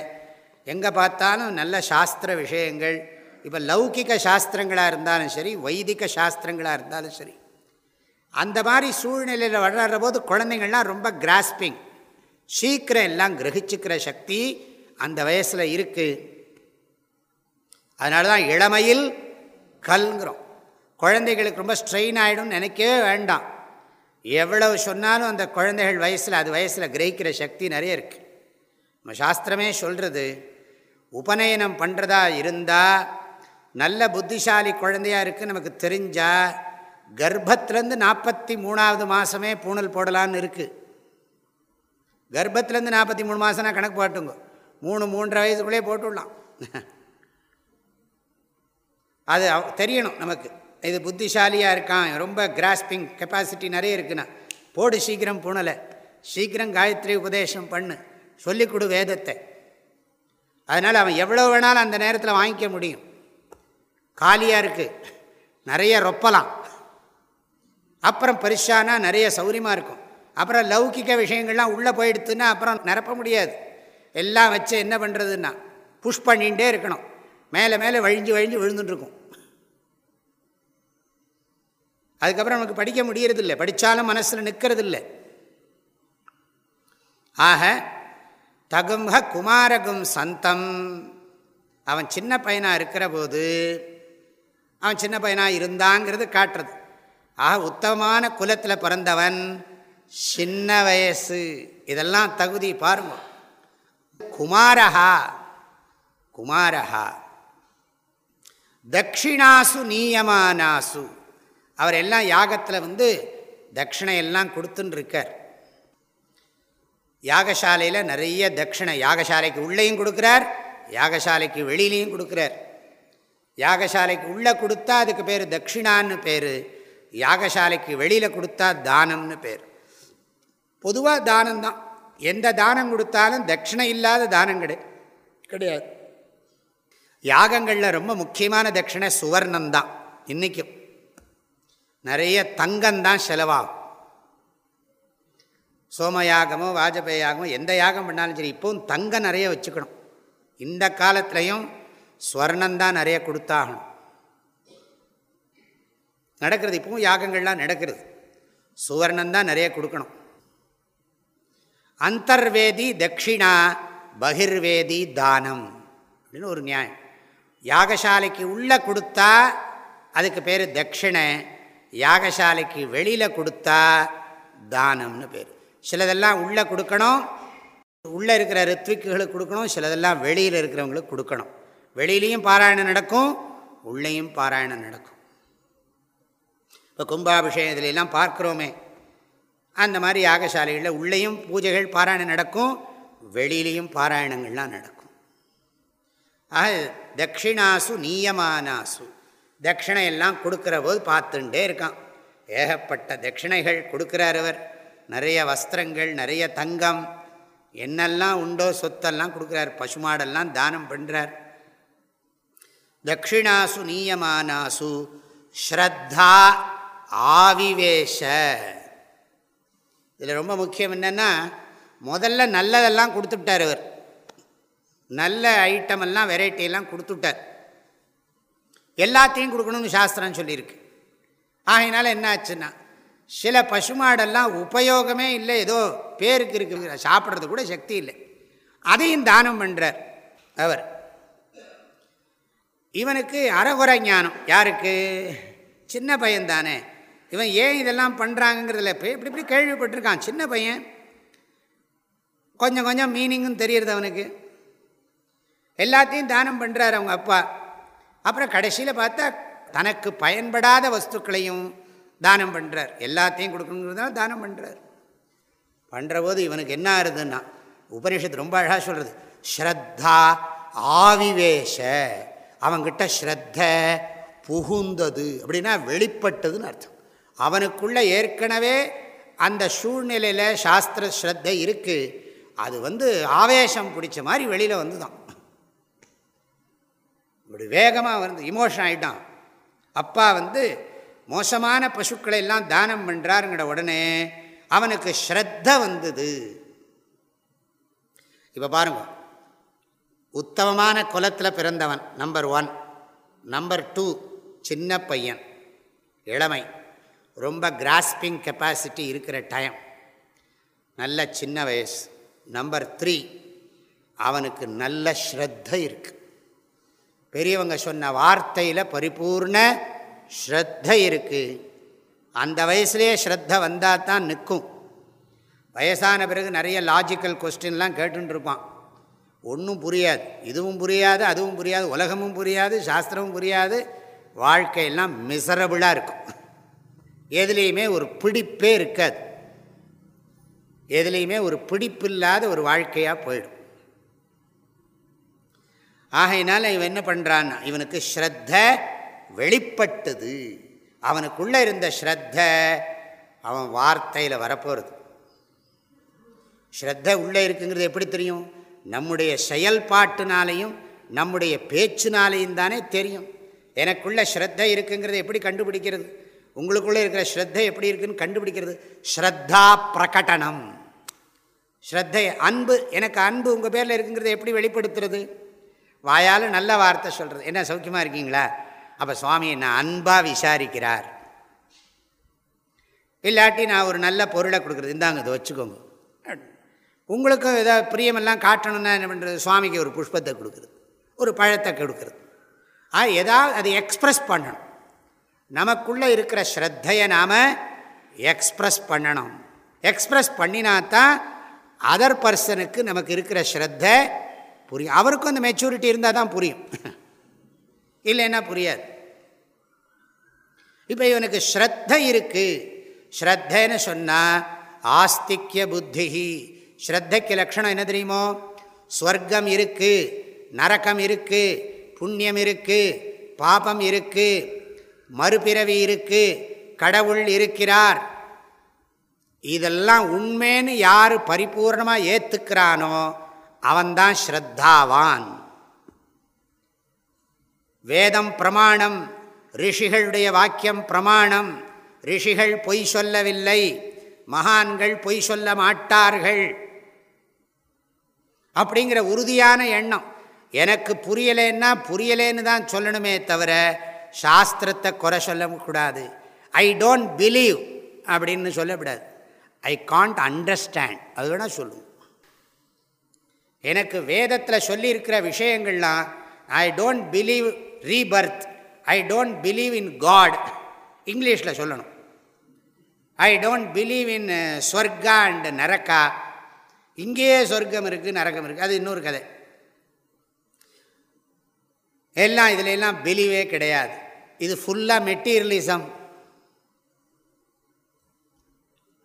எங்கே பார்த்தாலும் நல்ல சாஸ்திர விஷயங்கள் இப்போ லௌகிக சாஸ்திரங்களாக இருந்தாலும் சரி வைதிக சாஸ்திரங்களாக இருந்தாலும் சரி. அந்த மாதிரி சூழ்நிலையில் வளர்கிற போது குழந்தைங்கள்லாம் ரொம்ப கிராஸ்பிங் சீக்கிரம் எல்லாம் கிரகிச்சுக்கிற சக்தி அந்த வயசில் இருக்குது அதனால தான் இளமையில் கல்ங்கிறோம். குழந்தைகளுக்கு ரொம்ப ஸ்ட்ரெயின் ஆகிடும்னு நினைக்கவே வேண்டாம். எவ்வளவு சொன்னாலும் அந்த குழந்தைகள் வயசில் அது வயசில் கிரகிக்கிற சக்தி நிறைய இருக்குது நம்ம சாஸ்திரமே சொல்கிறது உபநயனம் பண்ணுறதா இருந்தால் நல்ல புத்திசாலி குழந்தையாக இருக்குது நமக்கு தெரிஞ்சால் கர்ப்பத்துலேருந்து நாற்பத்தி மூணாவது மாதமே பூணல் போடலான்னு இருக்குது கர்ப்பத்துலேருந்து நாற்பத்தி மூணு மாதம்னா கணக்கு பாட்டுங்க. மூணு மூன்றரை வயசுக்குள்ளே போட்டுடலாம். அது தெரியணும் நமக்கு. இது புத்திசாலியாக இருக்கான் ரொம்ப கிராஸ்பிங் கெப்பாசிட்டி நிறைய இருக்குண்ணா. போடு சீக்கிரம் புணலை. சீக்கிரம் காயத்ரி உபதேசம் பண்ணு. சொல்லிக் கொடு வேதத்தை. அதனால் அவன் எவ்வளோ வேணாலும் அந்த நேரத்தில் வாங்கிக்க முடியும். காலியாக இருக்குது நிறைய ரொப்பலாம். அப்புறம் பரிசானா நிறைய சௌரியமாக இருக்கும். அப்புறம் லௌகிக விஷயங்கள்லாம் உள்ளே போயிடுத்துன்னா அப்புறம் நிரப்ப முடியாது. எல்லாம் வச்சு என்ன பண்ணுறதுன்னா புஷ் பண்ணிகிட்டே இருக்கணும். மேலே மேலே வழிஞ்சு வழிஞ்சு விழுந்துட்டுருக்கும். அதுக்கப்புறம் நமக்கு படிக்க முடியறதில்லை. படித்தாலும் மனசில் நிற்கிறதில்லை ஆக தகும்ஹ குமாரகும் சந்தம். அவன் சின்ன பையனாக இருக்கிற போது அவன் சின்ன பையனாக இருந்தாங்கிறது காட்டுறது. ஆக உத்தமமான குலத்தில் பிறந்தவன் சின்ன வயசு. இதெல்லாம் தகுதி பாருங்க. குமாரஹா குமாரஹா. தட்சிணாசு நீயமானாசு. அவர் எல்லாம் யாகத்தில் வந்து தட்சிணையெல்லாம் கொடுத்துன்னு இருக்கார் யாகசாலையில் நிறைய தட்சிணை யாகசாலைக்கு உள்ளேயும் கொடுக்குறார் யாகசாலைக்கு வெளியிலையும் கொடுக்குறார். யாகசாலைக்கு உள்ளே கொடுத்தா அதுக்கு பேர் தட்சிணான்னு பேர். யாகசாலைக்கு வெளியில் கொடுத்தா தானம்னு பேர். பொதுவாக தானம்தான். எந்த தானம் கொடுத்தாலும் தட்சிணை இல்லாத தானம் கிடையாது கிடையாது. யாகங்களில் ரொம்ப முக்கியமான தட்சிணை சுவர்ணந்தான் இன்றைக்கும் நிறைய தங்கம்தான் செலவாகும். சோமயாகமோ வாஜபேய யாகமோ எந்த யாகம் பண்ணாலும் சரி இப்போவும் தங்கம் நிறைய வச்சுக்கணும். இந்த காலத்துலேயும் ஸ்வர்ணந்தான் நிறைய கொடுத்தாகணும். நடக்கிறது. இப்பவும் யாகங்கள்லாம் நடக்கிறது. சுவர்ணந்தான் நிறைய கொடுக்கணும். அந்தர்வேதி தட்சிணா பகிர்வேதி தானம் அப்படின்னு ஒரு நியாயம். யாகசாலைக்கு உள்ளே கொடுத்தா அதுக்கு பேர் தட்சிணை யாகசாலைக்கு வெளியில் கொடுத்தா தானம்னு பேர். சிலதெல்லாம் உள்ளே கொடுக்கணும் உள்ளே இருக்கிற ரித்விக்குகளுக்கு கொடுக்கணும் சிலதெல்லாம் வெளியில் இருக்கிறவங்களுக்கு கொடுக்கணும். வெளியிலையும் பாராயணம் நடக்கும் உள்ளேயும் பாராயணம் நடக்கும். இப்போ கும்பாபிஷேகம் இதிலெல்லாம் பார்க்குறோமே. அந்த மாதிரி யாகசாலைகளில் உள்ளேயும் பூஜைகள் பாராயணம் நடக்கும். வெளியிலையும் பாராயணங்கள்லாம் நடக்கும். ஆக தட்சிணாசு நீயமானாசு. தட்சிணை எல்லாம் கொடுக்குற போது பார்த்துட்டே இருக்கான். ஏகப்பட்ட தட்சிணைகள் கொடுக்குறார் அவர். நிறைய வஸ்திரங்கள் நிறைய தங்கம். என்னெல்லாம் உண்டோ சொத்தெல்லாம் கொடுக்குறார். பசுமாடெல்லாம் தானம் பண்ணுறார் தட்சிணாசு நீயமானாசு ஸ்ரத்தா ஆவிவேஷ. இதில் ரொம்ப முக்கியம் என்னென்னா முதல்ல நல்லதெல்லாம் கொடுத்துட்டார் அவர். நல்ல ஐட்டம் எல்லாம் வெரைட்டியெல்லாம் கொடுத்துட்டார். எல்லாத்தையும் கொடுக்கணும்னு சாஸ்திரம் சொல்லியிருக்கு. ஆகையினால என்ன ஆச்சுன்னா சில பசுமாடெல்லாம் உபயோகமே இல்லை ஏதோ பேருக்கு இருக்கு சாப்பிட்றது கூட சக்தி இல்லை. அதையும் தானம் பண்ணுறார் அவர். இவனுக்கு அறகுறை ஞானம். யாருக்கு? சின்ன பையன் தானே இவன் ஏன் இதெல்லாம் பண்ணுறாங்கிறதுல இப்போ இப்படி இப்படி கேள்விப்பட்டிருக்கான். சின்ன பையன். கொஞ்சம் கொஞ்சம் மீனிங்கும் தெரியறது அவனுக்கு. எல்லாத்தையும் தானம் பண்ணுறார் அவங்க அப்பா. அப்புறம் கடைசியில் பார்த்தா தனக்கு பயன்படாத வஸ்துக்களையும் தானம் பண்ணுறார் எல்லாத்தையும் கொடுக்கணுங்கிறதால தானம் பண்ணுறார் பண்ணுற போது இவனுக்கு என்ன ஆறுதுன்னா உபனிஷத்து ரொம்ப அழகாக சொல்கிறது ஸ்ரத்தா ஆவிவேஷ. அவங்கிட்ட ஸ்ரத்த புகுந்தது. அப்படின்னா வெளிப்பட்டதுன்னு அர்த்தம். அவனுக்குள்ளே ஏற்கனவே அந்த சூழ்நிலையில் சாஸ்திர ஸ்ரத்தை இருக்குது அது வந்து ஆவேசம் பிடிச்ச மாதிரி வெளியில் வந்து தான் இப்படி வேகமாக வந்து இமோஷன் ஆகிட்டான் அப்பா வந்து மோசமான பசுக்களை எல்லாம் தானம் பண்ணுறாருங்கிற உடனே அவனுக்கு ஸ்ரத்த வந்தது. இப்போ பாருங்க. உத்தமமான குலத்தில் பிறந்தவன் நம்பர் ஒன் நம்பர் டூ சின்ன பையன். இளமை. ரொம்ப கிராஸ்பிங் கெப்பாசிட்டி இருக்கிற டைம் நல்ல சின்ன வயசு. நம்பர் த்ரீ அவனுக்கு நல்ல ஸ்ரத்த இருக்குது பெரியவங்க சொன்ன வார்த்தையில் பரிபூர்ண ஸ்ரத்த இருக்குது அந்த வயசுலேயே ஸ்ரத்த வந்தால் தான் நிற்கும் வயசான பிறகு நிறைய லாஜிக்கல் கொஸ்டின்லாம் கேட்டுருப்பான் ஒன்றும் புரியாது. இதுவும் புரியாது அதுவும் புரியாது உலகமும் புரியாது சாஸ்திரமும் புரியாது. வாழ்க்கையெல்லாம் மிசரபிளாக இருக்கும். எதுலேயுமே ஒரு பிடிப்பே இருக்காது. எதுலேயுமே ஒரு பிடிப்பில்லாத ஒரு வாழ்க்கையாக போயிடும். ஆகையினால் இவன் என்ன பண்ணுறான்னா இவனுக்கு ஸ்ரத்த வெளிப்பட்டது. அவனுக்குள்ளே இருந்த ஸ்ரத்த அவன் வார்த்தையில் வரப்போகிறது ஸ்ரத்த உள்ளே இருக்குங்கிறது எப்படி தெரியும்? நம்முடைய செயல்பாட்டுனாலையும் நம்முடைய பேச்சுனாலையும் தானே தெரியும். எனக்குள்ளே ஸ்ரத்த இருக்குங்கிறது எப்படி கண்டுபிடிக்கிறது? உங்களுக்குள்ளே இருக்கிற ஸ்ரத்தை எப்படி இருக்குன்னு கண்டுபிடிக்கிறது? ஸ்ரத்தா பிரகடனம். ஸ்ரத்தை அன்பு எனக்கு அன்பு உங்கள் பேரில் இருக்குங்கிறத எப்படி வெளிப்படுத்துறது? வாயால் நல்ல வார்த்தை சொல்கிறது என்ன சௌக்கியமாக இருக்கீங்களா? அப்போ சுவாமி என்ன அன்பாக விசாரிக்கிறார். இல்லாட்டி நான் ஒரு நல்ல பொருளை கொடுக்குறது. இந்தாங்க இதை வச்சுக்கோங்க. உங்களுக்கும் ஏதாவது பிரியமெல்லாம் காட்டணும்னா என்ன பண்ணுறது சுவாமிக்கு ஒரு புஷ்பத்தை கொடுக்குறது. ஒரு பழத்தை கொடுக்குறது. ஆ எதாவது அதை எக்ஸ்ப்ரெஸ் பண்ணணும். நமக்குள்ளே இருக்கிற ஸ்ரத்தையை நாம் எக்ஸ்ப்ரெஸ் பண்ணணும். எக்ஸ்ப்ரெஸ் பண்ணினா தான் அதர் பர்சனுக்கு நமக்கு இருக்கிற ஸ்ரத்தை புரியும். அவருக்கும் அந்த மெச்சூரிட்டி இருந்தால் தான் புரியும். இல்லைன்னா புரியாது. இப்போ இவனுக்கு ஸ்ரத்த இருக்குது ஸ்ரத்தைன்னு சொன்னால் ஆஸ்திக்ய புத்தி ஸ்ரத்தைக்கு லக்ஷணம் என்ன தெரியுமோ? ஸ்வர்க்கம் இருக்குது நரக்கம் இருக்குது புண்ணியம் இருக்குது பாபம் இருக்குது மறுபிறவி இருக்கு கடவுள் இருக்கிறார். இதெல்லாம் உண்மைன்னு யார் பரிபூர்ணமாக ஏற்றுக்கிறானோ அவன்தான் ஸ்ரத்தாவான். வேதம் பிரமாணம் ரிஷிகளுடைய வாக்கியம் பிரமாணம் ரிஷிகள் பொய் சொல்லவில்லை மகான்கள் பொய் சொல்ல மாட்டார்கள். அப்படிங்கிற உறுதியான எண்ணம். எனக்கு புரியலேன்னா புரியலேன்னு தான் சொல்லணுமே தவிர சாஸ்திரத்தை குறை சொல்லக்கூடாது ஐ டோன்ட் பிலீவ் அப்படின்னு சொல்லக்கூடாது. ஐ காண்ட் அண்டர்ஸ்டாண்ட் அது வேணால் சொல்லுவோம் எனக்கு வேதத்தில் சொல்லியிருக்கிற விஷயங்கள்லாம் I don't believe rebirth I don't believe in God இங்கிலீஷில் சொல்லணும். I don't believe in swarga and naraka. இங்கேயே சொர்க்கம் இருக்குது நரகம் இருக்குது அது இன்னொரு கதை. எல்லாம் இதில் எல்லாம் பிலீவே கிடையாது. இது ஃபுல்லாக materialism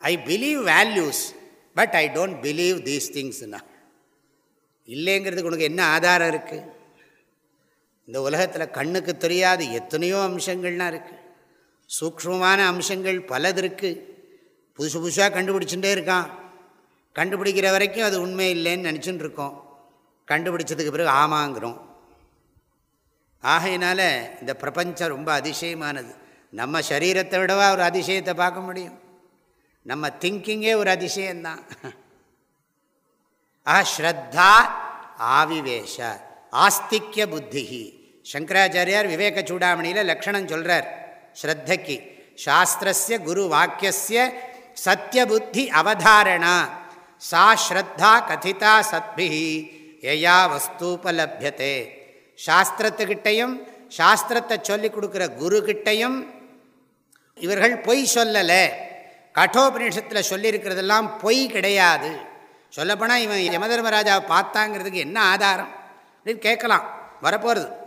I believe values but I don't believe these திங்ஸ்னா இல்லைங்கிறதுக்கு உனக்கு என்ன ஆதாரம் இருக்குது இந்த உலகத்தில் கண்ணுக்கு தெரியாது எத்தனையோ அம்சங்கள்லாம் இருக்குது சூக்ஷ்மமான அம்சங்கள் பலது இருக்குது புதுசு புதுசாக கண்டுபிடிச்சுட்டே இருக்கான். கண்டுபிடிக்கிற வரைக்கும் அது உண்மை இல்லைன்னு நினச்சின்னு இருக்கோம். கண்டுபிடிச்சதுக்கு பிறகு ஆமாங்கிறோம். ஆகையினால இந்த பிரபஞ்சம் ரொம்ப அதிசயமானது. நம்ம சரீரத்தை விடவா ஒரு அதிசயத்தை பார்க்க முடியும்? நம்ம திங்கிங்கே ஒரு அதிசயம்தான். ஆ ஸ்ரத்தா ஆவிவேஷ ஆஸ்திக்ய புத்தி சங்கராச்சாரியார் விவேக சூடாமணியில் லக்ஷணம் சொல்கிறார் ஸ்ரத்தைக்கு. சாஸ்திரஸ்ய குரு வாக்கிய சத்தியபுத்தி அவதாரணா. சா ஸ்ரத்தா கதிதா சத்பி எயா வஸ்தூபலபியத்தை சாஸ்திரத்துக்கிட்டையும் சாஸ்திரத்தை சொல்லிக் கொடுக்குற குருக்கிட்டையும் இவர்கள் பொய் சொல்லலை. கட்டோபனிஷத்தில் சொல்லியிருக்கிறதெல்லாம் பொய் கிடையாது. சொல்லப்போனால் இவன் யமதர்மராஜாவை பார்த்தாங்கிறதுக்கு என்ன ஆதாரம்? அப்படின்னு கேட்கலாம். வரப்போகிறது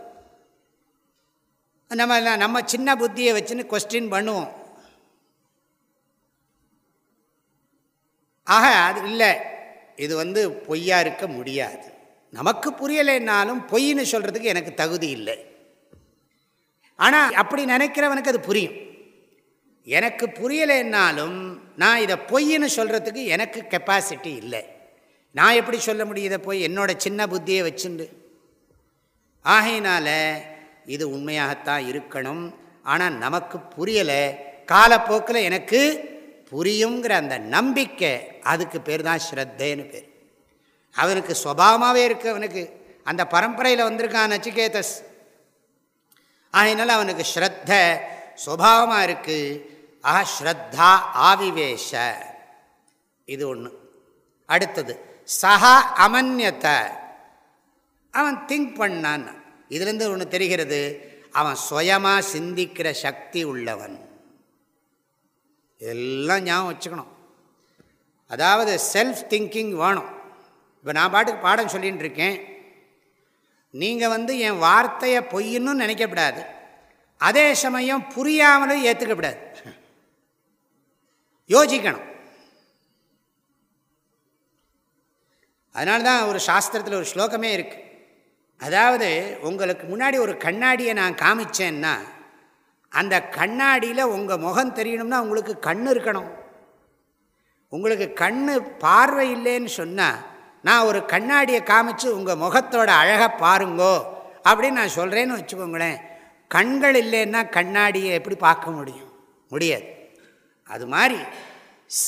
நம்ம நம்ம சின்ன புத்தியை வச்சுன்னு கொஸ்டின் பண்ணுவோம். ஆக அது இல்லை. இது வந்து பொய்யா இருக்க முடியாது. நமக்கு புரியலைன்னாலும் பொய்ன்னு சொல்கிறதுக்கு எனக்கு தகுதி இல்லை. ஆனால் அப்படி நினைக்கிறவனுக்கு அது புரியும். எனக்கு புரியலைன்னாலும் நான் இதை பொய்ன்னு சொல்கிறதுக்கு எனக்கு கெப்பாசிட்டி இல்லை. நான் எப்படி சொல்ல முடியும் இதை போய்? என்னோடய சின்ன புத்தியை வச்சுண்டு. ஆகையினால் இது உண்மையாகத்தான் இருக்கணும். ஆனால் நமக்கு புரியலை. காலப்போக்கில் எனக்கு புரியுங்கிற அந்த நம்பிக்கை அதுக்கு பேர் தான் ஸ்ரத்தேன்னு பேர். அவனுக்கு சுவாவமாகவே இருக்கு அவனுக்கு. அந்த பரம்பரையில் வந்திருக்கான் நச்சிகேதஸ். அதனால் அவனுக்கு ஸ்ரத்த சுவாவமாக இருக்குது ஆ ஸ்ரத்தா ஆவிவேஷ. இது ஒன்று அடுத்தது சஹா அமன்யத்தை அவன் திங்க் பண்ணான். இதுலேருந்து ஒன்று தெரிகிறது அவன் சுயமாக சிந்திக்கிற சக்தி உள்ளவன். எல்லாம் ஞாபகம் வச்சுக்கணும். அதாவது செல்ஃப் திங்கிங் வேணும். இப்போ நான் பாட்டுக்கு பாடம் சொல்லின்னு இருக்கேன். நீங்கள் வந்து என் வார்த்தையை பொய்ன்னு நினைக்கப்படாது. அதே சமயம் புரியாமலும் ஏற்றுக்கப்படாது யோசிக்கணும். அதனால தான் ஒரு சாஸ்திரத்தில் ஒரு ஸ்லோகமே இருக்குது அதாவது உங்களுக்கு முன்னாடி ஒரு கண்ணாடியை நான் காமிச்சேன்னா அந்த கண்ணாடியில் உங்கள் முகம் தெரியணும்னா உங்களுக்கு கண் இருக்கணும். உங்களுக்கு கண் பார்வை இல்லைன்னு சொன்னால் நான் ஒரு கண்ணாடியை காமிச்சு உங்கள் முகத்தோட அழகை பாருங்கோ அப்படின்னு நான் சொல்கிறேன்னு வச்சுக்கோங்களேன். கண்கள் இல்லைன்னா கண்ணாடியை எப்படி பார்க்க முடியும்? முடியாது. அது மாதிரி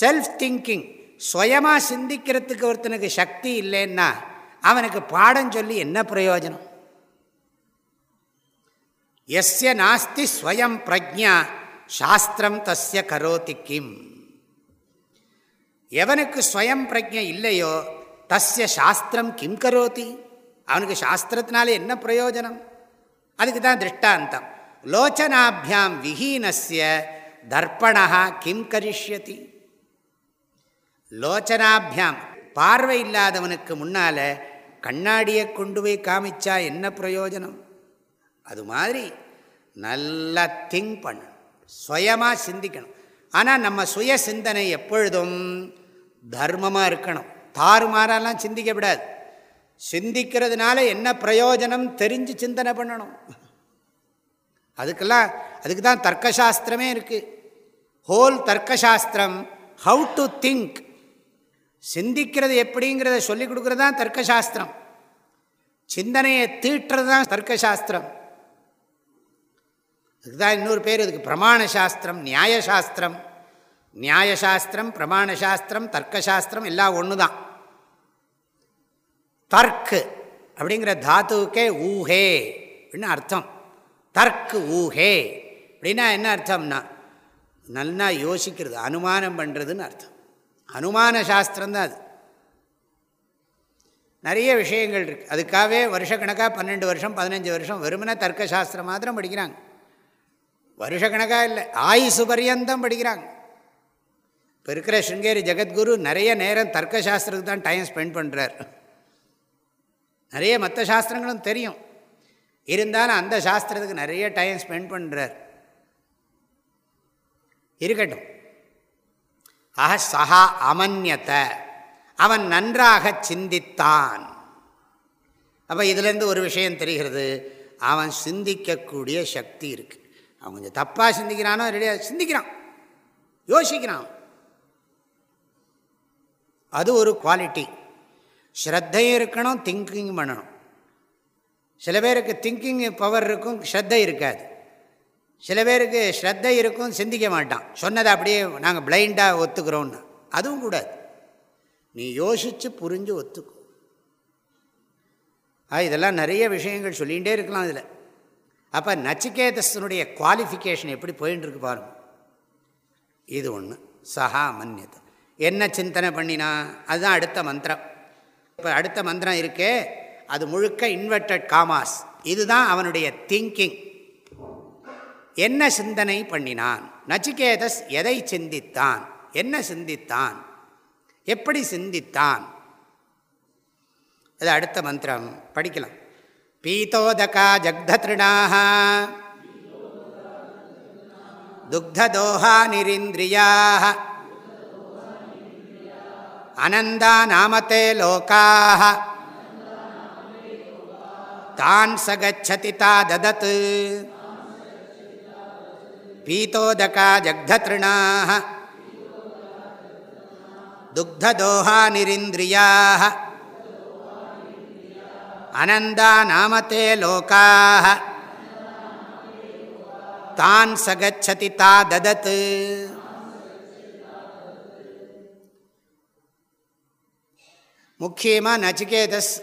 செல்ஃப் திங்கிங் சுயமாக சிந்திக்கிறதுக்கு ஒருத்தனுக்கு சக்தி இல்லைன்னா அவனுக்கு பாடம் சொல்லி என்ன பிரயோஜனம்? எஸ்ய நாஸ்தி ஸ்வயம் பிரஜா சாஸ்திரம் தஸ்ய கரோதி கிம். எவனுக்கு ஸ்வயம் பிரஜை இல்லையோ தஸ்ய சாஸ்திரம் கிம் கரோதி? அவனுக்கு சாஸ்திரத்தினால என்ன பிரயோஜனம்? அதுக்கு தான் திருஷ்டாந்தம். லோச்சனாபியாம் விஹீனஸ்ய தர்ப்பணா கிம் கரிஷ்யதி. லோச்சனாபியாம் பார்வை இல்லாதவனுக்கு முன்னால் கண்ணாடியை கொண்டு போய் காமிச்சா என்ன பிரயோஜனம்? அது மாதிரி நல்லா திங்க் பண்ணணும். சுயமாக சிந்திக்கணும். ஆனால் நம்ம சுய சிந்தனை எப்பொழுதும் தர்மமாக இருக்கணும். தாறுமாறெல்லாம் சிந்திக்கப்படாது சிந்திக்கிறதுனால என்ன பிரயோஜனம் தெரிஞ்சு சிந்தனை பண்ணணும். அதுக்கெல்லாம் அதுக்கு தான் தர்க்கசாஸ்திரமே இருக்குது ஹோல் தர்க்கசாஸ்திரம் ஹவு டு திங்க் சிந்திக்கிறது எப்படிங்கிறத சொல்லிக் கொடுக்குறது தான் தர்க்கசாஸ்திரம். சிந்தனையை தீட்டுறது தான் தர்க்கசாஸ்திரம். இதுதான் இன்னொரு பேர் இதுக்கு பிரமாண சாஸ்திரம் நியாயசாஸ்திரம். நியாயசாஸ்திரம் பிரமாண சாஸ்திரம் தர்க்கசாஸ்திரம் எல்லாம் ஒன்று தான் தர்க்கு அப்படிங்கிற தாத்துவுக்கே ஊஹே அப்படின்னு அர்த்தம். தர்க்கு ஊஹே அப்படின்னா என்ன அர்த்தம்னா நல்லா யோசிக்கிறது அனுமானம் பண்ணுறதுன்னு அர்த்தம். அனுமான சாஸ்திரம் தான் அது. நிறைய விஷயங்கள் இருக்குது அதுக்காகவே வருஷக்கணக்காக பன்னெண்டு வருஷம் பதினஞ்சு வருஷம் வெறுமனே தர்க்க சாஸ்திரம் மாத்திரம் படிக்கிறாங்க. வருஷக்கணக்காக இல்லை ஆயுசு பரியந்தம் படிக்கிறாங்க. இப்போ இருக்கிற ஸ்ருங்கேரி ஜெகத்குரு நிறைய நேரம் தர்க்க சாஸ்திரத்துக்கு தான் டைம் ஸ்பெண்ட் பண்ணுறார் நிறைய மற்ற சாஸ்திரங்களும் தெரியும். இருந்தாலும் அந்த சாஸ்திரத்துக்கு நிறைய டைம் ஸ்பெண்ட் பண்ணுறார் இருக்கட்டும். ஆக சஹா அமன்யத்தை அவன் நன்றாக சிந்தித்தான். அப்போ இதுலேருந்து ஒரு விஷயம் தெரிகிறது. அவன் சிந்திக்கக்கூடிய சக்தி இருக்குது அவன் கொஞ்சம் தப்பாக சிந்திக்கிறானோ ரெடியாக சிந்திக்கிறான். யோசிக்கிறான். அது ஒரு குவாலிட்டி ஸ்ரத்தையும் இருக்கணும் திங்கிங் பண்ணணும். சில பேருக்கு திங்கிங் பவர் இருக்கும் ஸ்ரத்தை இருக்காது. சில பேருக்கு ஸ்ரத்தை இருக்கும் சிந்திக்க மாட்டான். சொன்னதை அப்படியே நாங்கள் பிளைண்டாக ஒத்துக்கிறோன்னு அதுவும் கூடாது நீ யோசித்து புரிஞ்சு ஒத்துக்கும் ஆ இதெல்லாம் நிறைய விஷயங்கள் சொல்லிகிட்டே இருக்கலாம் இதில். அப்போ நச்சிகேதஸனுடைய குவாலிஃபிகேஷன் எப்படி போயின்னு இருக்கு பாருங்க. இது ஒன்று சஹா மன்யத்தை என்ன சிந்தனை பண்ணினா? அதுதான் அடுத்த மந்திரம். இப்போ அடுத்த மந்திரம் இருக்கே. அது முழுக்க இன்வெர்டட் காமாஸ் இதுதான் அவனுடைய திங்கிங் என்ன சிந்தனை பண்ணினான்? நச்சிகேதஸ் எதை சிந்தித்தான்? என்ன சிந்தித்தான்? எப்படி சிந்தித்தான்? அது அடுத்த மந்திரம். படிக்கலாம். பீத்தோதகா ஜக்தத்ருணாக துக்ததோஹா நிரிந்திரியாக அனந்தா நாமத்தே லோக்காக தான் சகச்சதி தா ததத் பீத்தோதகா ஜக்தத்ருணாக துக்ததோஹா நிரிந்திரியாக அனந்தா நாமத்தே லோக்காக தான் சகச்சதி தா ததத் முக்கியமாக நச்சிகேதஸ்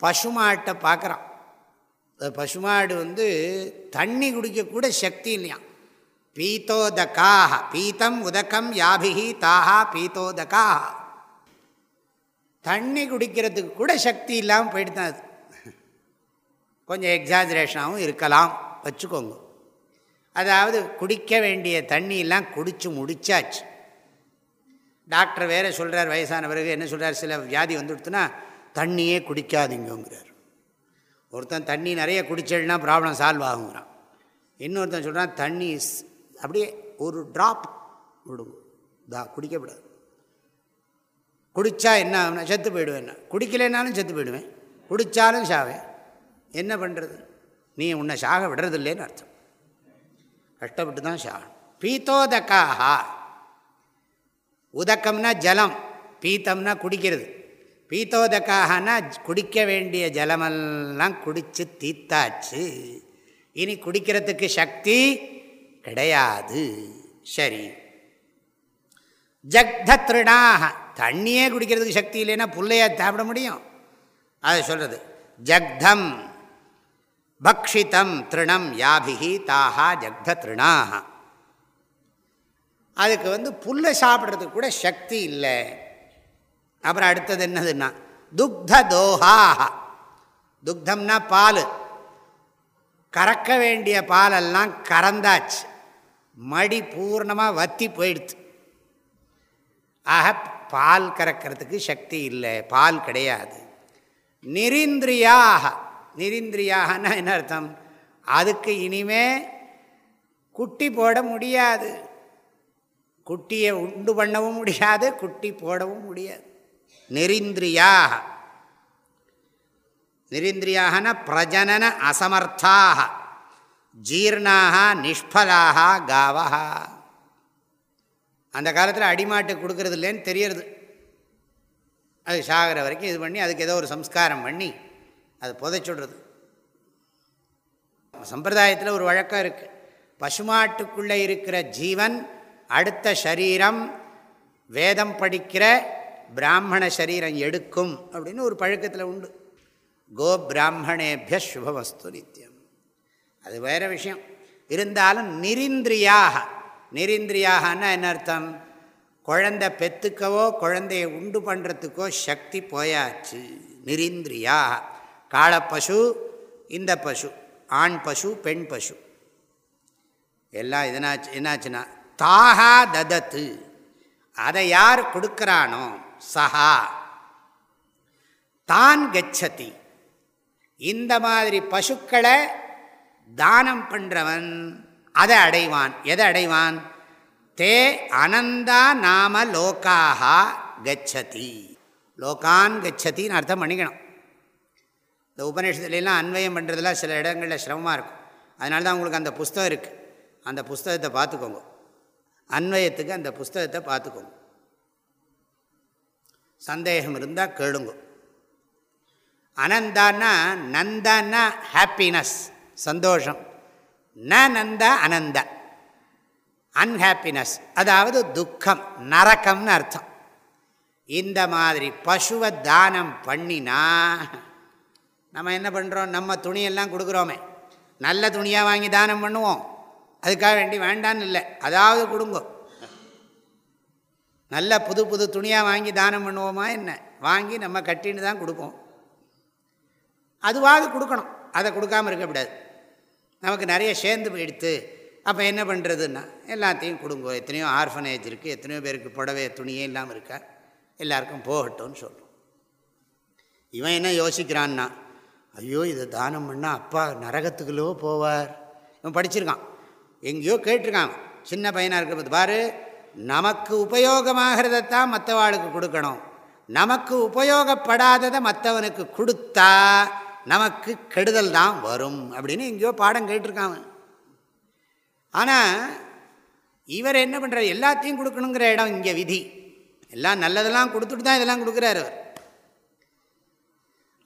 பசுமாட்டை பார்க்குறான். பசுமாடு வந்து தண்ணி குடிக்கக்கூட சக்தி இல்லையா பீத்தோதக்காக பீத்தம் உதக்கம் யாபிகி தாஹா பீத்தோதக்காக தண்ணி குடிக்கிறதுக்கு கூட சக்தி இல்லாமல் போயிட்டு தான் அது. கொஞ்சம் எக்ஸாஜரேஷனாகவும் இருக்கலாம் வச்சுக்கோங்க. அதாவது குடிக்க வேண்டிய தண்ணியெல்லாம் குடித்து முடிச்சாச்சு. டாக்டர் வேறு சொல்கிறார் வயசான பிறகு என்ன சொல்கிறார் சில வியாதி வந்துடுத்துன்னா தண்ணியே குடிக்காதீங்கிறார் ஒருத்தன் தண்ணி நிறைய குடிச்சேன்னா ப்ராப்ளம் சால்வ் ஆகுங்கிறான். இன்னொருத்தன் சொல்கிறான் தண்ணி அப்படியே ஒரு ட்ராப் விடுங்க தா குடிக்கப்படாது. குடித்தா என்ன ஆகுனா செத்து போயிடுவேன் குடிக்கலைன்னாலும் செத்து போயிடுவேன். குடித்தாலும் சாவேன். என்ன பண்ணுறது நீ உன்னை சாக விடுறதில்லேன்னு அர்த்தம். கஷ்டப்பட்டு தான் சாகணும். பீத்தோதக்காக உதக்கம்னா ஜலம் பீத்தம்னா குடிக்கிறது. பீத்தோதக்காகனா குடிக்க வேண்டிய ஜலமெல்லாம் குடித்து தீத்தாச்சு. இனி குடிக்கிறதுக்கு சக்தி கிடையாது. சரி. ஜக்த திருடாக தண்ணியே குடிக்கிறதுக்கு சக்தி இல்லைன்னா புள்ளையா சாப்பிட முடியும். அது சொல்கிறது ஜக்தம் பக்ஷிதம் திருணம் யாபிகி தாஹா ஜக்த திருணாக அதுக்கு வந்து புல்லை சாப்பிட்றதுக்கு கூட சக்தி இல்லை. அப்புறம் அடுத்தது என்னதுன்னா துக்த தோஹாக துக்தம்னா பால். கறக்க வேண்டிய பாலெல்லாம் கறந்தாச்சு. மடி பூர்ணமாக வத்தி போயிடுது ஆக பால் கறக்கிறதுக்கு சக்தி இல்லை பால் கிடையாது. நிரிந்திரியாக. நிரிந்திரியாகனா என்ன அர்த்தம்? அதுக்கு இனிமே குட்டி போட முடியாது. குட்டியை உண்டு பண்ணவும் முடியாது குட்டி போடவும் முடியாது. நெறிந்திரியாக நிரிந்திரியாகனா பிரஜனன அசமர்த்தாக. ஜீர்ணாக நிஷ்பலாக காவா அந்த காலத்தில் அடிமாட்டு கொடுக்கறது இல்லைன்னு தெரியறது. அது சாகிற வரைக்கும் இது பண்ணி அதுக்கு ஏதோ ஒரு சம்ஸ்காரம் பண்ணி அது புதைச்சுடுறது சம்பிரதாயத்தில் ஒரு வழக்கம் இருக்குது பசுமாட்டுக்குள்ளே இருக்கிற ஜீவன் அடுத்த சரீரம் வேதம் படிக்கிற பிராமண சரீரம் எடுக்கும் அப்படின்னு ஒரு பழக்கத்தில் உண்டு. கோ பிராமணேபிய சுபவஸ்து நித்தியம் அது வேறு விஷயம். இருந்தாலும் நிரிந்திரியாக நிரிந்திரியாகனா என்ன அர்த்தம்? குழந்தை பெற்றுக்கவோ குழந்தையை உண்டு பண்ணுறதுக்கோ சக்தி போயாச்சு. நிரிந்திரியாக காளப்பசு இந்த பசு ஆண் பசு பெண் பசு. எல்லாம் இதனாச்சு என்னாச்சுன்னா தாகா ததத்து. அதை யார் கொடுக்குறானோ? சஹா. தான் கச்சதி. இந்த மாதிரி பசுக்களை தானம் பண்ணுறவன் அதை அடைவான். எதை அடைவான்? தே அனந்தா நாம லோக்காக கச்சதி. லோகான் கச்சத்தின்னு அர்த்தம் பண்ணிக்கணும். இந்த உபநிஷத்துலாம் அன்வயம் பண்ணுறதுலாம் சில இடங்களில் சிரமமாக இருக்கும். அதனால தான் உங்களுக்கு அந்த புஸ்தகம் இருக்குது அந்த புஸ்தகத்தை பார்த்துக்கோங்க. அன்வயத்துக்கு அந்த புஸ்தகத்தை பார்த்துக்கோங்க. சந்தேகம் இருந்தால் கேளுங்க. அனந்தான்னா நந்தான்னா ஹாப்பினஸ் சந்தோஷம். ந நந்தா அனந்த. அன்ஹாப்பினஸ் அதாவது துக்கம் நரக்கம்னு அர்த்தம். இந்த மாதிரி பசுவை தானம் பண்ணினா நம்ம என்ன பண்ணுறோம் நம்ம துணியெல்லாம் கொடுக்குறோமே. நல்ல துணியாக வாங்கி தானம் பண்ணுவோம். அதுக்காக வேண்டி வேண்டான்னு இல்லை. அதாவது கொடுங்கோ. நல்ல புது புது துணியாக வாங்கி தானம் பண்ணுவோமா என்ன? வாங்கி நம்ம கட்டின்னு தான் கொடுப்போம். அதுவாவது கொடுக்கணும். அதை கொடுக்காமல் இருக்கக்கூடாது நமக்கு நிறைய சேர்ந்து போயிடுத்து அப்போ என்ன பண்ணுறதுன்னா எல்லாத்தையும் கொடுங்கோ. எத்தனையோ ஆர்ஃபனேஜ் இருக்குது எத்தனையோ பேருக்கு புடவை துணியே இல்லாமல் இருக்கா? எல்லாருக்கும் போகட்டும்னு சொல்கிறோம் இவன் என்ன யோசிக்கிறான்னா ஐயோ இதை தானம் பண்ணால் அப்பா நரகத்துக்குள்ளோ போவார். இவன் படிச்சிருக்கான். எங்கேயோ கேட்டிருக்கான் சின்ன பையனாக இருக்கிறது பாரு நமக்கு உபயோகமாகிறதத்தான் மற்றவாளுக்கு கொடுக்கணும். நமக்கு உபயோகப்படாததை மற்றவனுக்கு கொடுத்தா நமக்கு கெடுதல் தான் வரும் அப்படின்னு எங்கேயோ பாடம் கேட்டிருக்காங்க. ஆனால் இவர் என்ன பண்ணுறார் எல்லாத்தையும் கொடுக்கணுங்கிற இடம் இங்கே விதி. எல்லாம் நல்லதெல்லாம் கொடுத்துட்டு தான் இதெல்லாம் கொடுக்குறாரு அவர்.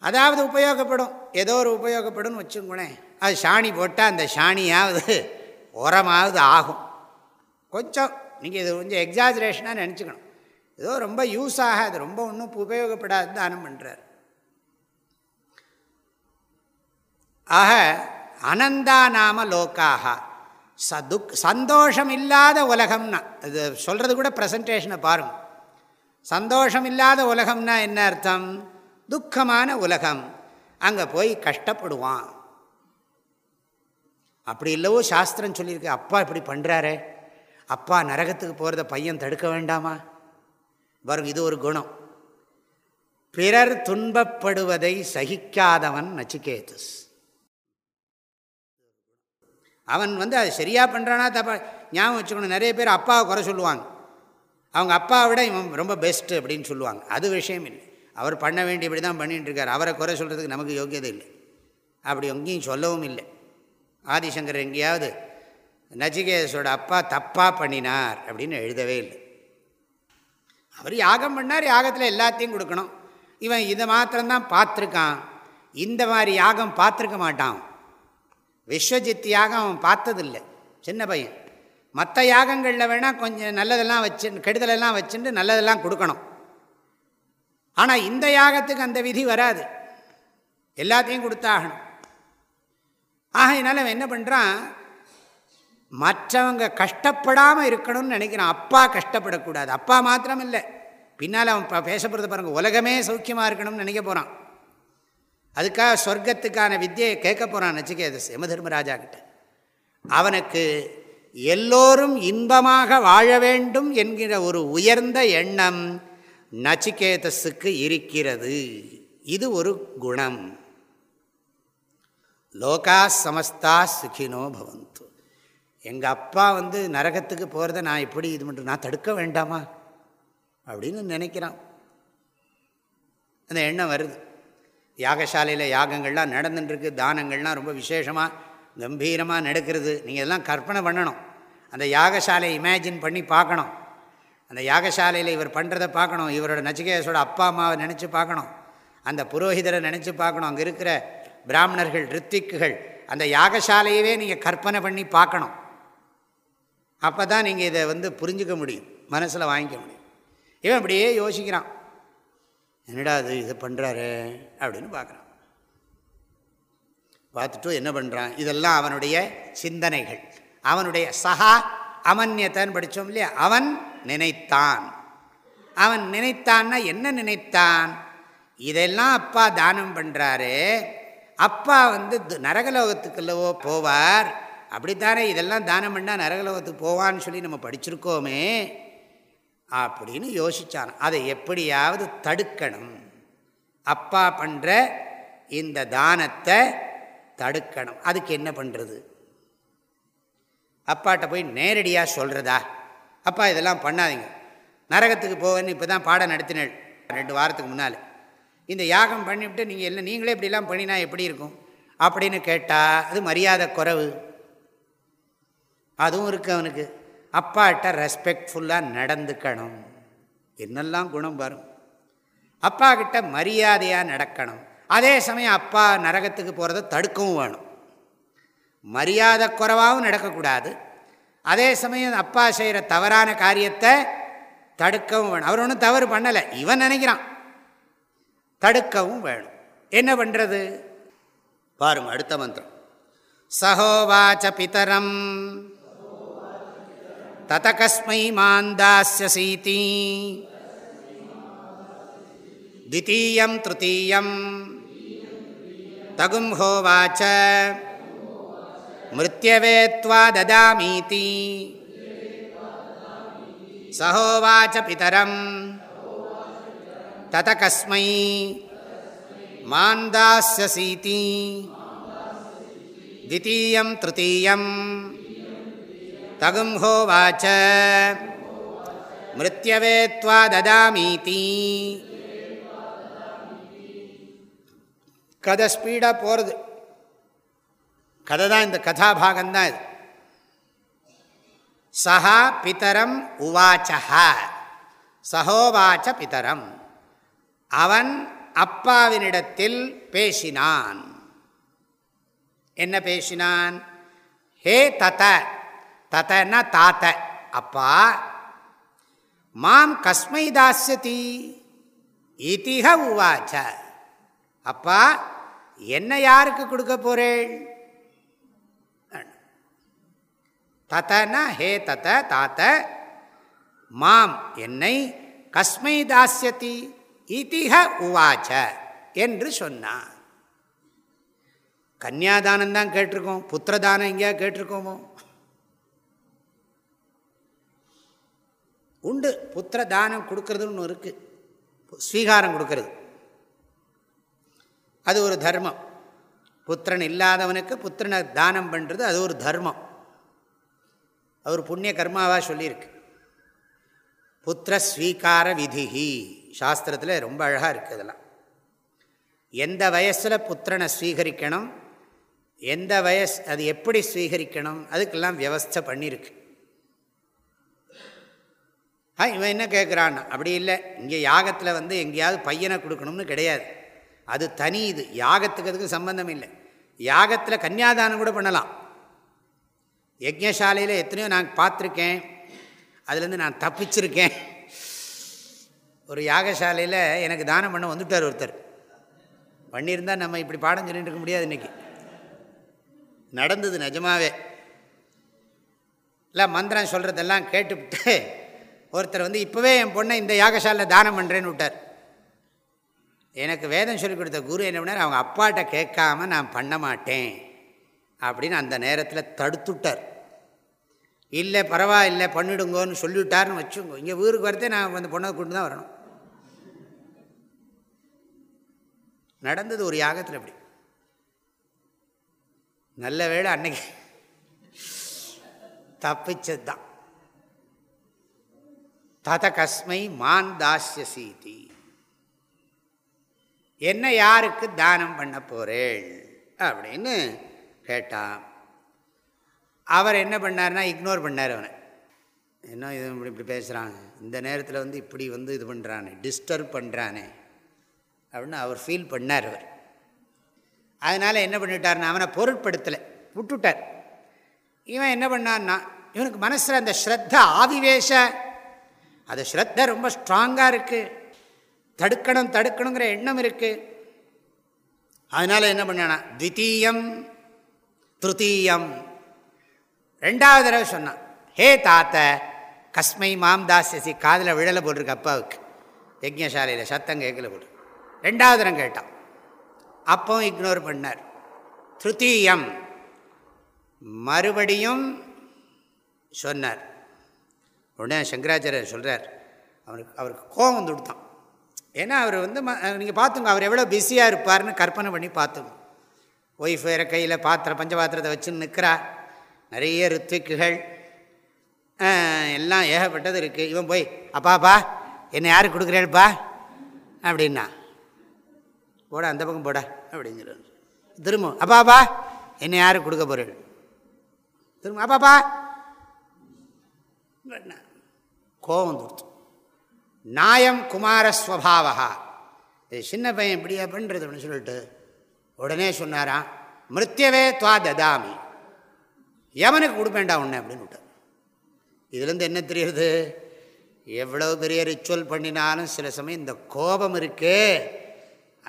அதாவது உபயோகப்படும். ஏதோ ஒரு உபயோகப்படும் வச்சுக்கோனேன் அது சாணி போட்டால் அந்த சாணியாவது உரமாவது ஆகும். கொஞ்சம் நீங்கள் இது கொஞ்சம் எக்ஸாஜரேஷனாக நினச்சிக்கணும். ஏதோ ரொம்ப யூஸ் ஆகாது ரொம்ப ஒன்றும் உபயோகப்படாது தானம் பண்ணுறார் ஆக அனந்தா நாம லோக்காக ச துக் சந்தோஷம் இல்லாத உலகம்னா அது சொல்கிறது கூட ப்ரெசன்டேஷனை பாருங்கள் சந்தோஷம் இல்லாத உலகம்னா என்ன அர்த்தம்? துக்கமான உலகம். அங்கே போய் கஷ்டப்படுவான். அப்படி இல்லவோ சாஸ்திரம் சொல்லியிருக்கு அப்பா இப்படி பண்ணுறாரே அப்பா நரகத்துக்கு போகிறத பையன் தடுக்க வேண்டாமா? பாருங்க இது ஒரு குணம். பிறர் துன்பப்படுவதை சகிக்காதவன் நச்சிகேதுஸ். அவன் வந்து அது சரியாக பண்ணுறானா தப்பா ஞாபகம் வச்சுக்கணும். நிறைய பேர் அப்பாவை குறை சொல்லுவாங்க. அவங்க அப்பாவை விட இவன் ரொம்ப பெஸ்ட்டு அப்படின்னு சொல்லுவாங்க. அது விஷயம் இல்லை. அவர் பண்ண வேண்டிய இப்படி தான் பண்ணிகிட்டு இருக்கார். அவரை குறை சொல்கிறதுக்கு நமக்கு யோகியதை இல்லை. அப்படி எங்கேயும் சொல்லவும் இல்லை. ஆதிசங்கர் எங்கேயாவது நச்சிகேதஸோட அப்பா தப்பாக பண்ணினார் அப்படின்னு எழுதவே இல்லை. அவர் யாகம் பண்ணார் யாகத்தில் எல்லாத்தையும் கொடுக்கணும். இவன் இதை மாத்திரம்தான் பார்த்துருக்கான். இந்த மாதிரி யாகம் பார்த்துருக்க மாட்டான். விஸ்வஜித் யாகம் அவன் பார்த்ததில்லை. சின்ன பையன். மற்ற யாகங்களில் வேணால் கொஞ்சம் நல்லதெல்லாம் வச்சு கெடுதலெல்லாம் வச்சுட்டு நல்லதெல்லாம் கொடுக்கணும். ஆனால் இந்த யாகத்துக்கு அந்த விதி வராது. எல்லாத்தையும் கொடுத்தாகணும். ஆகையினால அவன் என்ன பண்ணுறான் மற்றவங்க கஷ்டப்படாமல் இருக்கணும்னு நினைக்கிறான். அப்பா கஷ்டப்படக்கூடாது. அப்பா மாத்திரம் இல்லை பின்னால் அவன் பேச போகிறது பாருங்கள் உலகமே சௌக்கியமாக இருக்கணும்னு நினைக்க போகிறான் அதுக்காக சொர்க்கத்துக்கான வித்தியை கேட்க போகிறான் நச்சிகேதஸ் யம தர்மராஜா கிட்ட. அவனுக்கு எல்லோரும் இன்பமாக வாழ வேண்டும் என்கிற ஒரு உயர்ந்த எண்ணம் நச்சிகேதஸுக்கு இருக்கிறது. இது ஒரு குணம். லோகா சமஸ்தா சுகினோ பவந்து. எங்கள் அப்பா வந்து நரகத்துக்கு போகிறத நான் எப்படி இது பண்ணுறேன் நான் தடுக்க வேண்டாமா? அப்படின்னு நினைக்கிறான். அந்த எண்ணம் வருது. யாகசாலையில் யாகங்கள்லாம் நடந்துட்டுருக்கு தானங்கள்லாம் ரொம்ப விசேஷமாக கம்பீரமாக நடக்கிறது. நீங்கள் இதெல்லாம் கற்பனை பண்ணணும். அந்த யாகசாலையை இமேஜின் பண்ணி பார்க்கணும். அந்த யாகசாலையில் இவர் பண்ணுறதை பார்க்கணும். இவரோட நச்சிகேசோட அப்பா அம்மாவை நினச்சி பார்க்கணும். அந்த புரோஹிதரை நினச்சி பார்க்கணும். அங்கே இருக்கிற பிராமணர்கள் ரித்திக்குகள் அந்த யாகசாலையவே நீங்கள் கற்பனை பண்ணி பார்க்கணும். அப்போ தான் நீங்கள் இதை வந்து புரிஞ்சுக்க முடியும் மனசில் வாங்கிக்க முடியும். இவன் அப்படியே யோசிக்கிறான். என்னடா அது இதை பண்ணுறாரு அப்படின்னு பார்க்குறான். பார்த்துட்டு என்ன பண்ணுறான் இதெல்லாம் அவனுடைய சிந்தனைகள். அவனுடைய சகா அமன்யத்தன் படித்தோம் இல்லையா? அவன் நினைத்தான். அவன் நினைத்தான்னா என்ன நினைத்தான்? இதெல்லாம் அப்பா தானம் பண்ணுறாரு அப்பா வந்து நரகலோகத்துக்குள்ளவோ போவார். அப்படித்தானே இதெல்லாம் தானம் பண்ணால் நரகலோகத்துக்கு போவான்னு சொல்லி நம்ம படிச்சிருக்கோமே. அப்படின்னு யோசித்தான் அதை எப்படியாவது தடுக்கணும். அப்பா பண்ணுற இந்த தானத்தை தடுக்கணும். அதுக்கு என்ன பண்ணுறது அப்பாட்ட போய் நேரடியாக சொல்கிறதா அப்பா இதெல்லாம் பண்ணாதீங்க. நரகத்துக்கு போவேன்னு இப்போ தான் பாடம் நடத்தினேன் ரெண்டு வாரத்துக்கு முன்னால். இந்த யாகம் பண்ணிவிட்டு நீங்கள் எல்லாம் நீங்களே இப்படிலாம் பண்ணினா எப்படி இருக்கும்? அப்படின்னு கேட்டால் அது மரியாதை குறைவு. அதுவும் இருக்குது அவனுக்கு. அப்பாட்ட ரெஸ்பெக்ட்ஃபுல்லாக நடந்துக்கணும். என்னெல்லாம் குணம் வரும் அப்பா கிட்ட மரியாதையாக நடக்கணும். அதே சமயம் அப்பா நரகத்துக்கு போகிறத தடுக்கவும் வேணும். மரியாதை குறைவாகவும் நடக்கக்கூடாது. அதே சமயம் அப்பா செய்கிற தவறான காரியத்தை தடுக்கவும் வேணும். அவர் ஒன்றும் தவறு பண்ணலை. இவன் நினைக்கிறான். தடுக்கவும் வேணும் என்ன பண்ணுறது பாருங்க அடுத்த மந்திரம் சகோவாச்ச பிதரம் தத கஸ்மை மாந்தாஸ்யசீதி द्वितीयं तृतीयं तगुं होवाच मृत्यवेत्वा ददामीति सहोवाच தத கஸ்மை மாந்தாசீதி தித்தீயம் திருத்தீயம் தகும் ஹோவாச்ச மிருத்யவே துவா ததாமீதி. கதை ஸ்பீடாக போகிறது கதை தான் இந்த கதாபாகம்தான் இது. சஹா பிதரம் உவாச்சா சகோவாச்ச பிதரம். அவன் அப்பாவினிடத்தில் பேசினான். என்ன பேசினான்? ஹே தத தத்தன்னா தாத்த அப்பா மாம் கஸ்மை தாசியதி இதிக உவாச்ச. அப்பா என்ன யாருக்கு கொடுக்க போகிறேள் தத்தனா ஹே தத்த தாத்த மாம் என்னை கஸ்மை தாசியத்தி இதிக உவாச்ச என்று சொன்னான் கன்னியாதானம் தான் கேட்டிருக்கோம் புத்திரதானம் எங்கேயா கேட்டிருக்கோமோ? உண்டு புத்திர தானம் கொடுக்கறதுன்னு ஒன்று இருக்குது ஸ்வீகாரம் கொடுக்கறது. அது ஒரு தர்மம். புத்திரன் இல்லாதவனுக்கு புத்திரனை தானம் பண்ணுறது அது ஒரு தர்மம். அவர் புண்ணிய கர்மாவாக சொல்லியிருக்கு. புத்திர ஸ்வீகார விதிகி சாஸ்திரத்தில் ரொம்ப அழகாக இருக்குது அதெல்லாம். எந்த வயசில் புத்திரனை ஸ்வீகரிக்கணும்? எந்த வயசு அது எப்படி ஸ்வீகரிக்கணும்? அதுக்கெல்லாம் வியவஸ்தை பண்ணியிருக்கு. ஆ இவன் என்ன கேட்குறான் அப்படி இல்லை. இங்கே யாகத்தில் வந்து எங்கேயாவது பையனை கொடுக்கணும்னு கிடையாது. அது தனி இது. யாகத்துக்கு அதுக்கு சம்பந்தம் இல்லை. யாகத்தில் கன்னியாதானம் கூட பண்ணலாம். யஜ்யசாலையில் எத்தனையோ நான் பார்த்துருக்கேன். அதுலேருந்து நான் தப்பிச்சிருக்கேன். ஒரு யாகசாலையில் எனக்கு தானம் பண்ண வந்துட்டார் ஒருத்தர். பண்ணியிருந்தால் நம்ம இப்படி பாடம் சொல்லிட்டு இருக்க முடியாது இன்றைக்கி நடந்தது நிஜமாவே. இல்லை மந்திரம் சொல்கிறதெல்லாம் கேட்டுவிட்டு ஒருத்தர் வந்து இப்போவே என் பொண்ணை இந்த யாகசாலையில் தானம் பண்ணுறேன்னு விட்டார். எனக்கு வேதம் சொல்லிக் கொடுத்த குரு என்ன பண்ணார்? அவங்க அப்பாட்ட கேட்காம நான் பண்ண மாட்டேன். அப்படின்னு அந்த நேரத்தில் தடுத்துட்டார் இல்லை பரவாயில்லை பண்ணிடுங்கோன்னு சொல்லிவிட்டார்னு வச்சுங்க இங்கே ஊருக்கு வரதே நான் அந்த பொண்ணை கொண்டு தான் வரணும். நடந்தது ஒரு யாகத்தில் அப்படி. நல்ல வேலை அன்னைக்கு தப்பிச்சது தான் தத கஸ்மை மான் தாசியசீதி என்ன யாருக்கு தானம் பண்ண போகிறேள் அப்படின்னு கேட்டான். அவர் என்ன பண்ணார்னா இக்னோர் பண்ணார் அவனை. என்ன இது இப்படி இப்படி பேசுகிறாங்க இந்த நேரத்தில் வந்து இப்படி வந்து இது பண்ணுறானே டிஸ்டர்ப் பண்ணுறானே அப்படின்னு அவர் ஃபீல் பண்ணார் அவர். அதனால் என்ன பண்ணிட்டார்னா அவனை பொருட்படுத்தலை. விட்டுட்டார். இவன் என்ன பண்ணான்னா இவனுக்கு மனசில் அந்த ஸ்ரத்த ஆதிவேஷ அது ஸ்ரத்த ரொம்ப ஸ்ட்ராங்காக இருக்குது தடுக்கணும் தடுக்கணுங்கிற எண்ணம் இருக்குது அதனால் என்ன பண்ணானா த்வித்தீயம் திருத்தீயம் ரெண்டாவது தடவை சொன்னான் ஹே தாத்த கஸ்மை மாம் தாசியசி காதில் விழலை போட்டிருக்கு அப்பாவுக்கு. யஜ்யசாலையில் சத்தம் கேட்கல போட்டு ரெண்டாவது தரம் கேட்டான். அப்பவும் இக்னோர் பண்ணார். திருத்தீயம். மறுபடியும் சொன்னார். உடனே சங்கராச்சாரியர் சொல்கிறார் அவருக்கு அவருக்கு கோபம் வந்து கொடுத்தான் ஏன்னா அவர் வந்து நீங்கள் பார்த்துங்க அவர் எவ்வளோ பிஸியாக இருப்பார்னு கற்பனை பண்ணி பார்த்துங்க. ஒய்ஃப் வேறு கையில் பாத்திரம் பஞ்சபாத்திரத்தை வச்சுன்னு நிற்கிறா நிறைய ரித்விக்குகள் எல்லாம் ஏகப்பட்டது இருக்குது இவன் போய் அப்பாப்பா என்னை யாருக்கு கொடுக்குறேன்ப்பா? அப்படின்னா போட அந்த பக்கம் போட அப்படின்னு திரும்ப அப்பாப்பா என்னை யாரும் கொடுக்க போகிறேன் திரும்ப அப்பாப்பா கோபம் கொடுத்து நாயம் குமாரஸ்வபாவா இது சின்ன பையன் இப்படியா பண்ணுறது அப்படின்னு சொல்லிட்டு உடனே சொன்னாராம் மிருத்தியவே துவா ததாமி. எவனுக்கு கொடுப்பேண்டா உன்னை அப்படின்னு விட்டார். இதுலேருந்து என்ன தெரியுது? எவ்வளோ பெரிய ரிச்சுவல் பண்ணினாலும் சில சமயம் இந்த கோபம் இருக்கே.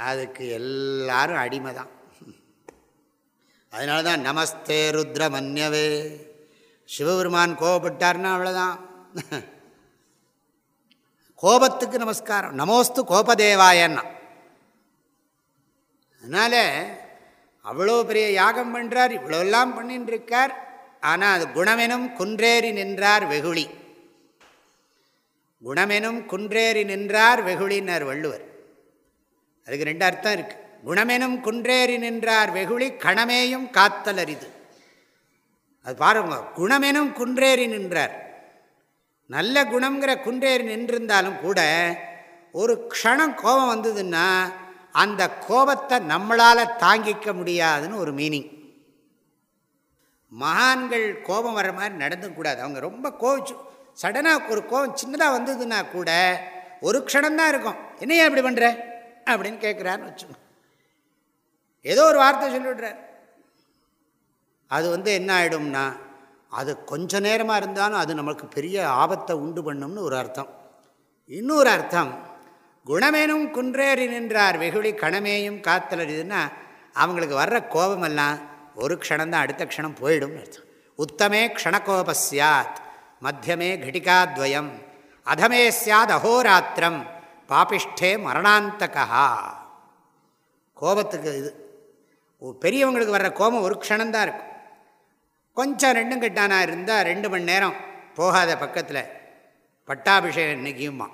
அதுக்கு எல்லாரும் அடிமை தான் அதனால தான் நமஸ்தே ருத்ர மன்யவே சிவபெருமான் கோபப்பட்டார்னா அவ்வளோதான் கோபத்துக்கு நமஸ்காரம். நமோஸ்து கோபதேவாயன்னா. அதனால் அவ்வளோ பெரிய யாகம் பண்ணுறார் இவ்வளோலாம் பண்ணின்னு இருக்கார் ஆனால் அது குணமெனும் குன்றேறி நின்றார் வெகுளி. குணமெனும் குன்றேறி நின்றார் வெகுளினர் வள்ளுவர். அதுக்கு ரெண்டு அர்த்தம் இருக்குது குணமெனும் குன்றேறி நின்றார் வெகுளி கணமேயும் காத்தல் அரிது அது பாருங்க குணமெனும் குன்றேறி நின்றார். நல்ல குணங்கிற குன்றேறி நின்றிருந்தாலும் கூட ஒரு க்ஷணம் கோபம் வந்ததுன்னா அந்த கோபத்தை நம்மளால் தாங்கிக்க முடியாதுன்னு ஒரு மீனிங் மகான்கள் கோபம் வர மாதிரி நடந்துக்கூடாது அவங்க ரொம்ப கோவிச்சு சடனாக ஒரு கோபம் சின்னதாக வந்ததுன்னா கூட ஒரு க்ஷணம்தான் இருக்கும். என்னையா இப்படி பண்ணுற அப்படின்னு கேட்குறான்னு வச்சுக்கோ ஏதோ ஒரு வார்த்தை சொல்லிவிடுறார். அது வந்து என்ன ஆகிடும்னா அது கொஞ்ச நேரமாக இருந்தாலும் அது நமக்கு பெரிய ஆபத்தை உண்டு பண்ணும்னு ஒரு அர்த்தம். இன்னொரு அர்த்தம் குணமேனும் குன்றேறி நின்றார் வெகுளி கணமேயும் காத்தலறிதுன்னா அவங்களுக்கு வர்ற கோபமெல்லாம் ஒரு க்ஷணந்தான் அடுத்த க்ஷணம் போயிடும் அர்த்தம். உத்தமே க்ஷணகோப மத்தியமே கட்டிகாத்வயம் அதமே சாத் அகோராத்திரம் பாபிஷ்டே மரணாந்தகா. கோபத்துக்கு இது. பெரியவங்களுக்கு வர்ற கோபம் ஒரு க்ஷணந்தான் இருக்கும். கொஞ்சம் ரெண்டும் கெட்டானா இருந்தால் ரெண்டு மணி நேரம் போகாத பக்கத்தில் பட்டாபிஷேகம் இன்னைக்குமா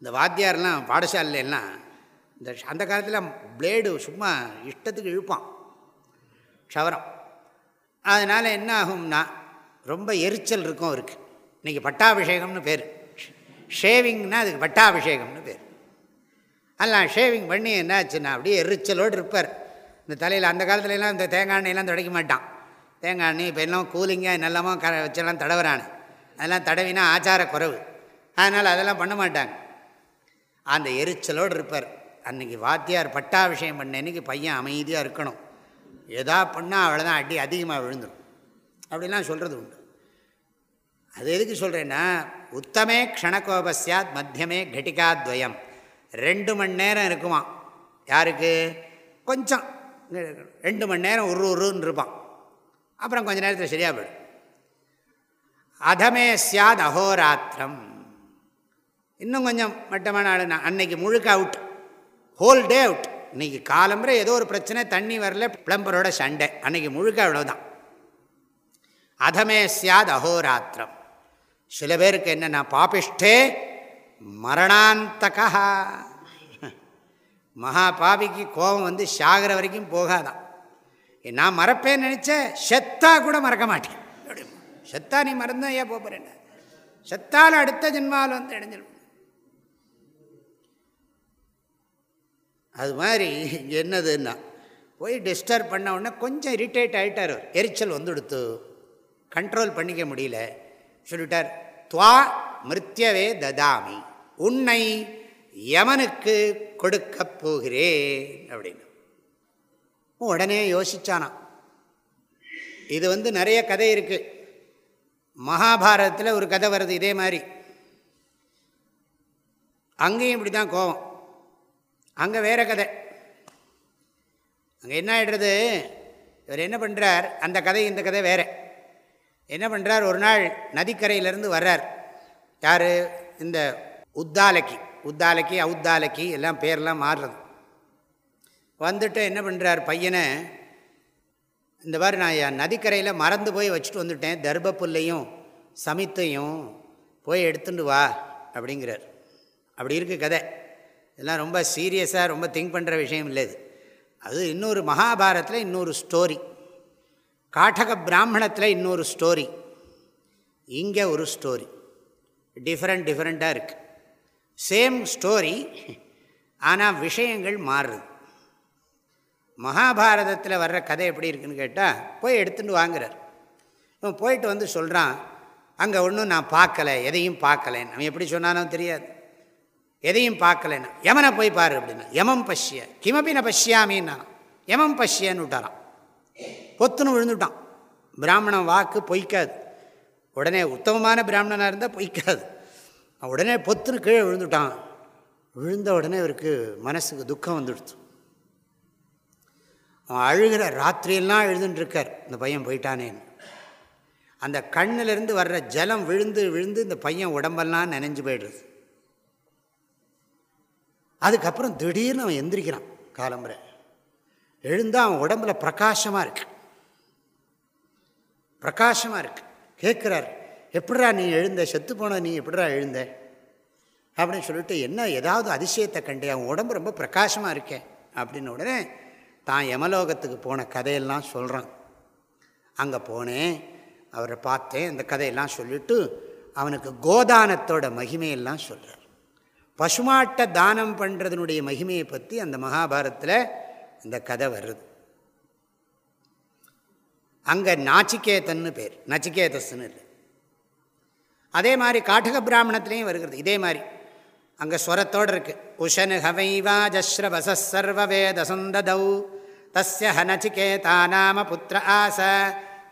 இந்த வாத்தியார்லாம் பாடசாலையெல்லாம் இந்த அந்த காலத்தில் பிளேடு சும்மா இஷ்டத்துக்கு இழுப்பான். ஷவரம் அதனால் என்ன ஆகும்னா ரொம்ப எரிச்சல் இருக்கும் அவருக்கு. இன்றைக்கி பட்டாபிஷேகம்னு பேர். ஷேவிங்னா அதுக்கு பட்டாபிஷேகம்னு பேர். அதெல்லாம் ஷேவிங் பண்ணி என்னாச்சுன்னா அப்படியே எரிச்சலோடு இருப்பார். இந்த தலையில் அந்த காலத்துலலாம் இந்த தேங்காய் எண்ணெயெல்லாம் துடைக்க மாட்டான். தேங்காய் எண்ணெய் இப்போ எல்லாம் கூலிங்காக நல்லமா க வச்செல்லாம் தடவுறானு. அதெல்லாம் தடவினா ஆச்சார குறைவு. அதனால் அதெல்லாம் பண்ண மாட்டாங்க. அந்த எரிச்சலோடு இருப்பார். அன்றைக்கி வாத்தியார் பட்டாபிஷேகம் பண்ண இன்றைக்கி பையன் அமைதியாக இருக்கணும். எதா பண்ணால் அவ்வளோதான் அடி அதிகமாக விழுந்துடும் அப்படிலாம் சொல்கிறது உண்டு. அது எதுக்கு சொல்கிறேன்னா உத்தமே க்ஷணகோபஸ்யாத் மத்தியமே கட்டிகாத்வயம் ரெண்டு மணி நேரம் இருக்குமா யாருக்கு? கொஞ்சம். ரெண்டு மணி நேரம் உரு உருன்னு இருப்பான். அப்புறம் கொஞ்ச நேரத்தில் சரியாக போயிடும். அதமே சியாத் அகோராத்திரம் இன்னும் கொஞ்சம் மட்டமான ஆளுனா அன்னைக்கு முழுக்க அவுட் ஹோல் டே அவுட் இன்னைக்கு காலம்புரை ஏதோ ஒரு பிரச்சனை தண்ணி வரல பிளம்பரோட சண்டை. அன்னைக்கு முழுக்க அவ்வளோதான் அதமே சியாத் அகோராத்திரம் சில பேருக்கு என்னென்னா பாபிஷ்டே மரணாந்தகா மகா பாபிக்கு கோபம் வந்து சாகிற வரைக்கும் போகாதான் நான் மறப்பேன்னு நினச்சேன் செத்தா கூட மறக்க மாட்டேன். செத்தா நீ மறந்தா ஏன் போகிறேன் செத்தால் அடுத்த ஜென்மாவில் வந்து இடைஞ்சிடும் அது மாதிரி இங்கே என்னதுன்னா போய் டிஸ்டர்ப் பண்ண உடனே கொஞ்சம் இரிட்டேட் ஆகிட்டார் எரிச்சல் வந்துடுத்து. கண்ட்ரோல் பண்ணிக்க முடியல. சொல்லிட்டார். துவா மிருத்தியவே ததாமி. உன்னை யமனுக்கு கொடுக்கப் போகிறேன் அப்படின்னு. உடனே யோசிச்சானான் இது வந்து நிறைய கதை இருக்குது மகாபாரதத்தில் ஒரு கதை வருது இதே மாதிரி. அங்கேயும் இப்படி தான் கோபம் அங்கே வேறு கதை. அங்கே என்ன ஆகிடுறது இவர் என்ன பண்ணுறார் அந்த கதை இந்த கதை வேறு. என்ன பண்ணுறார் ஒரு நாள் நதிக்கரையிலேருந்து வர்றார். யார்? இந்த உத்தாலக்கி. உத்தாலக்கி அவுத்தாலக்கி எல்லாம் பேர்லாம் மாறுறது. வந்துட்டு என்ன பண்ணுறார் பையனை இந்த மாதிரி நான் என் நதிக்கரையில் மறந்து போய் வச்சுட்டு வந்துட்டேன். தர்பப்புல்லையும் சமித்தையும் போய் எடுத்துட்டு வா அப்படிங்கிறார். அப்படி இருக்குது கதை. இதெல்லாம் ரொம்ப சீரியஸாக ரொம்ப திங்க் பண்ணுற விஷயம் இல்லை இது. அது இன்னொரு மகாபாரத்தில் இன்னொரு ஸ்டோரி. காட்டக பிராமணத்தில் இன்னொரு ஸ்டோரி இங்கே ஒரு ஸ்டோரி டிஃப்ரெண்ட் டிஃப்ரெண்ட்டாக இருக்குது சேம் ஸ்டோரி ஆனால் விஷயங்கள் மாறுது. மகாபாரதத்தில் வர்ற கதை எப்படி இருக்குன்னு கேட்டால் போய் எடுத்துகிட்டு வாங்குறார். இவன் போயிட்டு வந்து சொல்கிறான் அங்கே ஒன்றும் நான் பார்க்கலை எதையும் பார்க்கலைன்னு. அவன் எப்படி சொன்னானோ தெரியாது. எதையும் பார்க்கலைன்னா. யமனை போய் பாரு அப்படின்னா யமம் பஷ்ய கிமபி ந பஷ்யாமின்னா யமம் பஷ்யன்னு விட்டாரான் பொத்துன்னு விழுந்துட்டான். பிராமணன் வாக்கு பொய்க்காது. உடனே உத்தமமான பிராமணனாக இருந்தால் பொய்க்காது. உடனே பொத்துன்னு கீழே விழுந்துட்டான். விழுந்த உடனே அவருக்கு மனசுக்கு துக்கம் வந்துடுச்சு. அவன் அழுகிற ராத்திரியெல்லாம் எழுதுன்ட்ருக்கார் இந்த பையன் போயிட்டானேன்னு. அந்த கண்ணிலிருந்து வர்ற ஜலம் விழுந்து விழுந்து இந்த பையன் உடம்பெல்லாம் நினைஞ்சு போயிடுறது. அதுக்கப்புறம் திடீர்னு அவன் எந்திரிக்கிறான் காலம்புரை. எழுந்தால் அவன் உடம்புல பிரகாசமாக இருக்கு. பிரகாசமாக இருக்கு. கேட்குறாரு எப்படிரா நீ எழுந்த? செத்து போன நீ எப்படிரா எழுந்த? அப்படின்னு சொல்லிட்டு என்ன ஏதாவது அதிசயத்தை கண்டே அவன் உடம்பு ரொம்ப பிரகாசமாக இருக்கேன் அப்படின்னு உடனே தான் யமலோகத்துக்கு போன கதையெல்லாம் சொல்கிறான் அங்கே போனேன் அவரை பார்த்தேன் இந்த கதையெல்லாம் சொல்லிவிட்டு அவனுக்கு கோதானத்தோட மகிமையெல்லாம் சொல்கிறார் பசுமாட்டை தானம் பண்ணுறதுனுடைய மகிமையை பற்றி அந்த மகாபாரத்தில் இந்த கதை வருது. அங்கே நாச்சிகேதன்னு பேர் நச்சிகேதஸ்ன்னு இல்லை. அதே மாதிரி காட்டக பிராமணத்துலேயும் வருகிறது இதே மாதிரி. அங்கே ஸ்வரத்தோடு இருக்குது உஷனு ஹவைவா ஜஸ்ரவச சர்வ வேத சுந்ததௌ தஸ்ய ஹனச்சிகேதா நாம புத்திர ஆச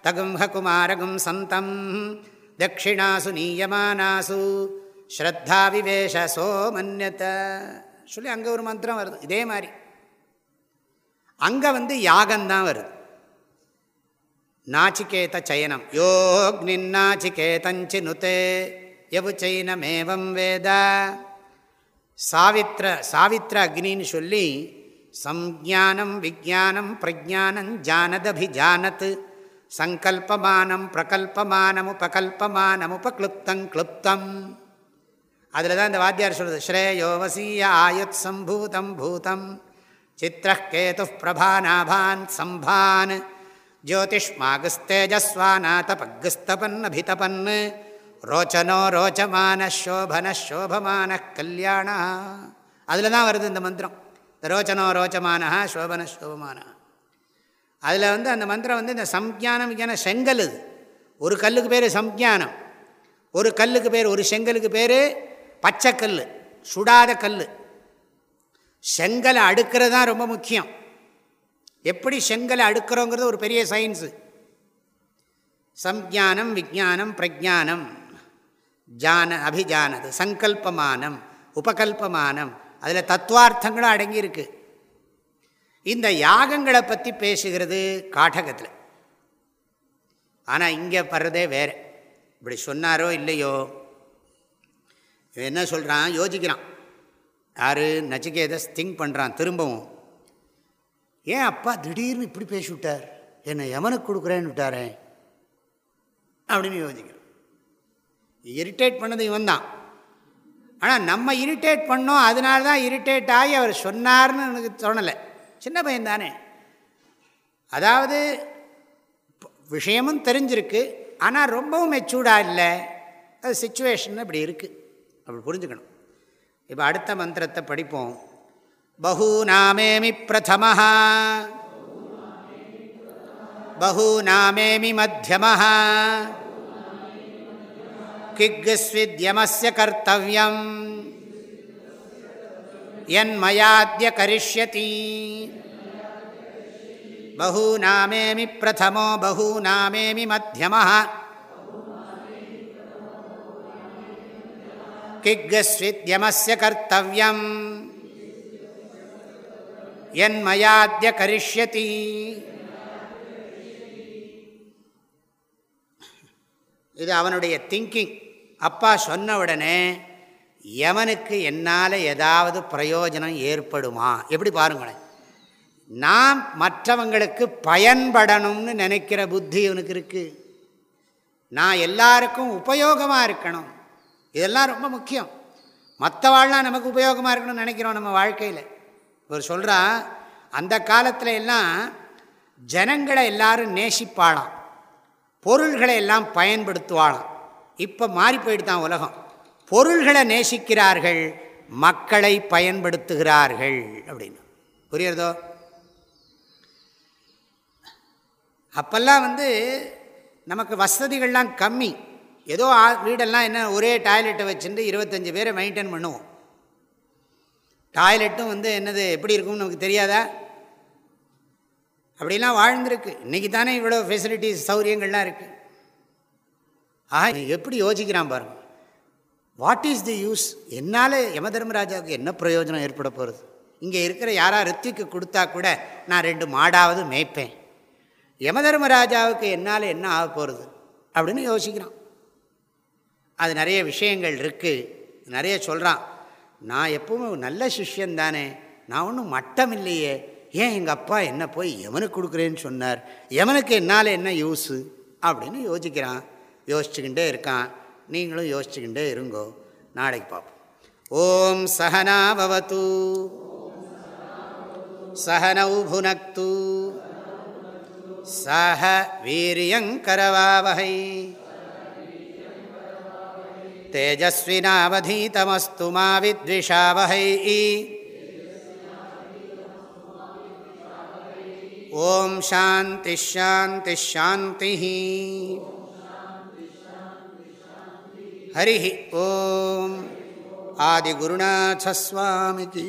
தகும் ஹகுமாரகும் சந்தம் தட்சிணாசு நீயமானாசு ஸ்ரத்தா விவேஷ சோ மன்யத சொல்லி அங்கே ஒரு மந்திரம் வருது இதே மாதிரி. அங்கே வந்து யாகந்தான் வருது. நாச்சிகேத சயனம். யோக்னின்னாச்சிகேதஞ்சி நுத்தே எவுச்சைனமேவம் வேத. சாவித்ர சாவித்ர அக்னின்னு சொல்லி சம்ஜானம் விஜானம் பிரஜானம் ஜானதபிஜானத் சங்கல்பமானம் பிரகல்பமானம் உபகல்பமானம் உபக்ளுப்தம் கிளுப்தம். அதில் தான் இந்த வாத்தியார் சொல்கிறது ஸ்ரேயோ வசீய ஆயுத் சம்பூதம் பூதம். சித்திரகேது பிரபாநாபான் சம்பான் ஜோதிஷ்மாகுஸ்தேஜஸ்வாநாதபகுஸ்தபன் அபிதபன் ரோச்சனோ ரோச்சமான சோபன சோபமான கல்யாண அதில் தான் வருது இந்த மந்திரம். இந்த ரோச்சனோ ரோச்சமான சோபன சோபமான அதில் வந்து அந்த மந்திரம் வந்து இந்த சம்ஜானம் விஜான செங்கல் இது. ஒரு கல்லுக்கு பேர் சம்ஜானம். ஒரு கல்லுக்கு பேர் ஒரு செங்கலுக்கு பேர் பச்சைக்கல் சுடாத கல் செங்கலை அடுக்கிறது தான் ரொம்ப முக்கியம். எப்படி செங்கலை அடுக்கிறோங்கிறது ஒரு பெரிய சயின்ஸு. சம்ஜானம் விஜானம் பிரஜானம் ஜான அபிஜானது சங்கல்பமானம் உபகல்பமானம் அதில் தத்துவார்த்தங்களும் அடங்கியிருக்கு. இந்த யாகங்களை பற்றி பேசுகிறது காட்டகத்தில். ஆனால் இங்கே படுறதே வேறு. இப்படி சொன்னாரோ இல்லையோ? என்ன சொல்கிறான் யோசிக்கிறான். யார்? நச்சிகேதஸ் திங்க் பண்ணுறான் திரும்பவும். ஏன் அப்பா திடீர்னு இப்படி பேசிவிட்டார்? என்னை எவனுக்கு கொடுக்குறேன்னு விட்டாரே. அப்படின்னு யோசிக்கிறோம் இரிட்டேட் பண்ணது இவன் தான் ஆனால் நம்ம இரிட்டேட் பண்ணோம் அதனால தான் இரிட்டேட் ஆகி அவர் சொன்னார்னு எனக்கு தோணலை. சின்ன பையன் தானே அதாவது விஷயமும் தெரிஞ்சிருக்கு ஆனால் ரொம்பவும் மெச்சூர்டாக இல்லை. அது சுச்சுவேஷன் இப்படி இருக்குது அப்படி புரிஞ்சுக்கணும். இப்போ அடுத்த மந்திரத்தை படிப்போம். பகூநாமேமி பிரதம பகூநாமேமி மத்தியம கிக்ஸ்வித்யமஸ்ய கர்த்தவியம். என்மயாத்ய கரிஷ்யதி. பகூநாமேமி பிரதமோ பகூநாமேமி மத்தியம கிக்கஸ்வித்யமஸ்ய கர்த்தவியம். என் மயாத்திய கரிஷ்யதி. இது அவனுடைய திங்கிங் அப்பா சொன்ன உடனே எவனுக்கு என்னால் ஏதாவது பிரயோஜனம் ஏற்படுமா? எப்படி பாருங்களேன். நாம் மற்றவங்களுக்கு பயன்படணும்னு நினைக்கிற புத்தி இவனுக்கு இருக்குது நான் எல்லாருக்கும் உபயோகமாக இருக்கணும். இதெல்லாம் ரொம்ப முக்கியம். மற்ற வாழ்லாம் நமக்கு உபயோகமாக இருக்கணும்னு நினைக்கிறோம் நம்ம வாழ்க்கையில். இவர் சொல்கிறா அந்த காலத்தில் எல்லாம் ஜனங்களை எல்லாரும் நேசிப்பாளாம். பொருள்களை எல்லாம் பயன்படுத்துவாளாம். இப்போ மாறி போயிட்டு தான் உலகம். பொருள்களை நேசிக்கிறார்கள் மக்களை பயன்படுத்துகிறார்கள் அப்படின்னு. புரியுறதோ? அப்போல்லாம் வந்து நமக்கு வசதிகள்லாம் கம்மி. ஏதோ வீடெல்லாம் என்ன ஒரே டாய்லெட்டை வச்சுட்டு இருபத்தஞ்சி பேரை மெயின்டைன் பண்ணுவோம். டாய்லெட்டும் வந்து என்னது எப்படி இருக்கும்னு நமக்கு தெரியாதா? அப்படிலாம் வாழ்ந்துருக்கு. இன்றைக்கி தானே இவ்வளோ ஃபெசிலிட்டிஸ் சௌரியங்கள்லாம் இருக்குது ஆ எப்படி யோசிக்கிறான் பாருங்கள் வாட் இஸ் தி யூஸ் என்னால் யம தர்மராஜாவுக்கு என்ன பிரயோஜனம் ஏற்பட போகிறது இங்கே இருக்கிற யாராக ரித்திக்கு கொடுத்தா கூட நான் ரெண்டு மாடாவது மேய்ப்பேன். யம தர்மராஜாவுக்கு என்னால் என்ன ஆக போகிறது அப்படின்னு யோசிக்கிறான். அது நிறைய விஷயங்கள் இருக்குது நிறைய சொல்கிறான் நான் எப்பவும் நல்ல சிஷ்யன் தானே. நான் ஒன்றும் மட்டம் இல்லையே. ஏன் எங்கள் அப்பா என்ன போய் எவனுக்கு கொடுக்குறேன்னு சொன்னார்? எவனுக்கு என்னால் என்ன யூஸு அப்படின்னு யோசிக்கிறான். யோசிச்சுக்கிட்டே இருக்கான். நீங்களும் யோசிச்சுக்கிட்டே இருங்கோ. நாளைக்கு பார்ப்போம். ஓம் சகனாபவத்து சகனௌ புனக்து. சக வீரியங்கரவாவகை तेजस्विनावधीतमस्तु मा विद्विषावहै। ॐ शान्तिश्शान्तिश्शान्तिः हरिः ॐ आदिगुरुनाथस्वामिति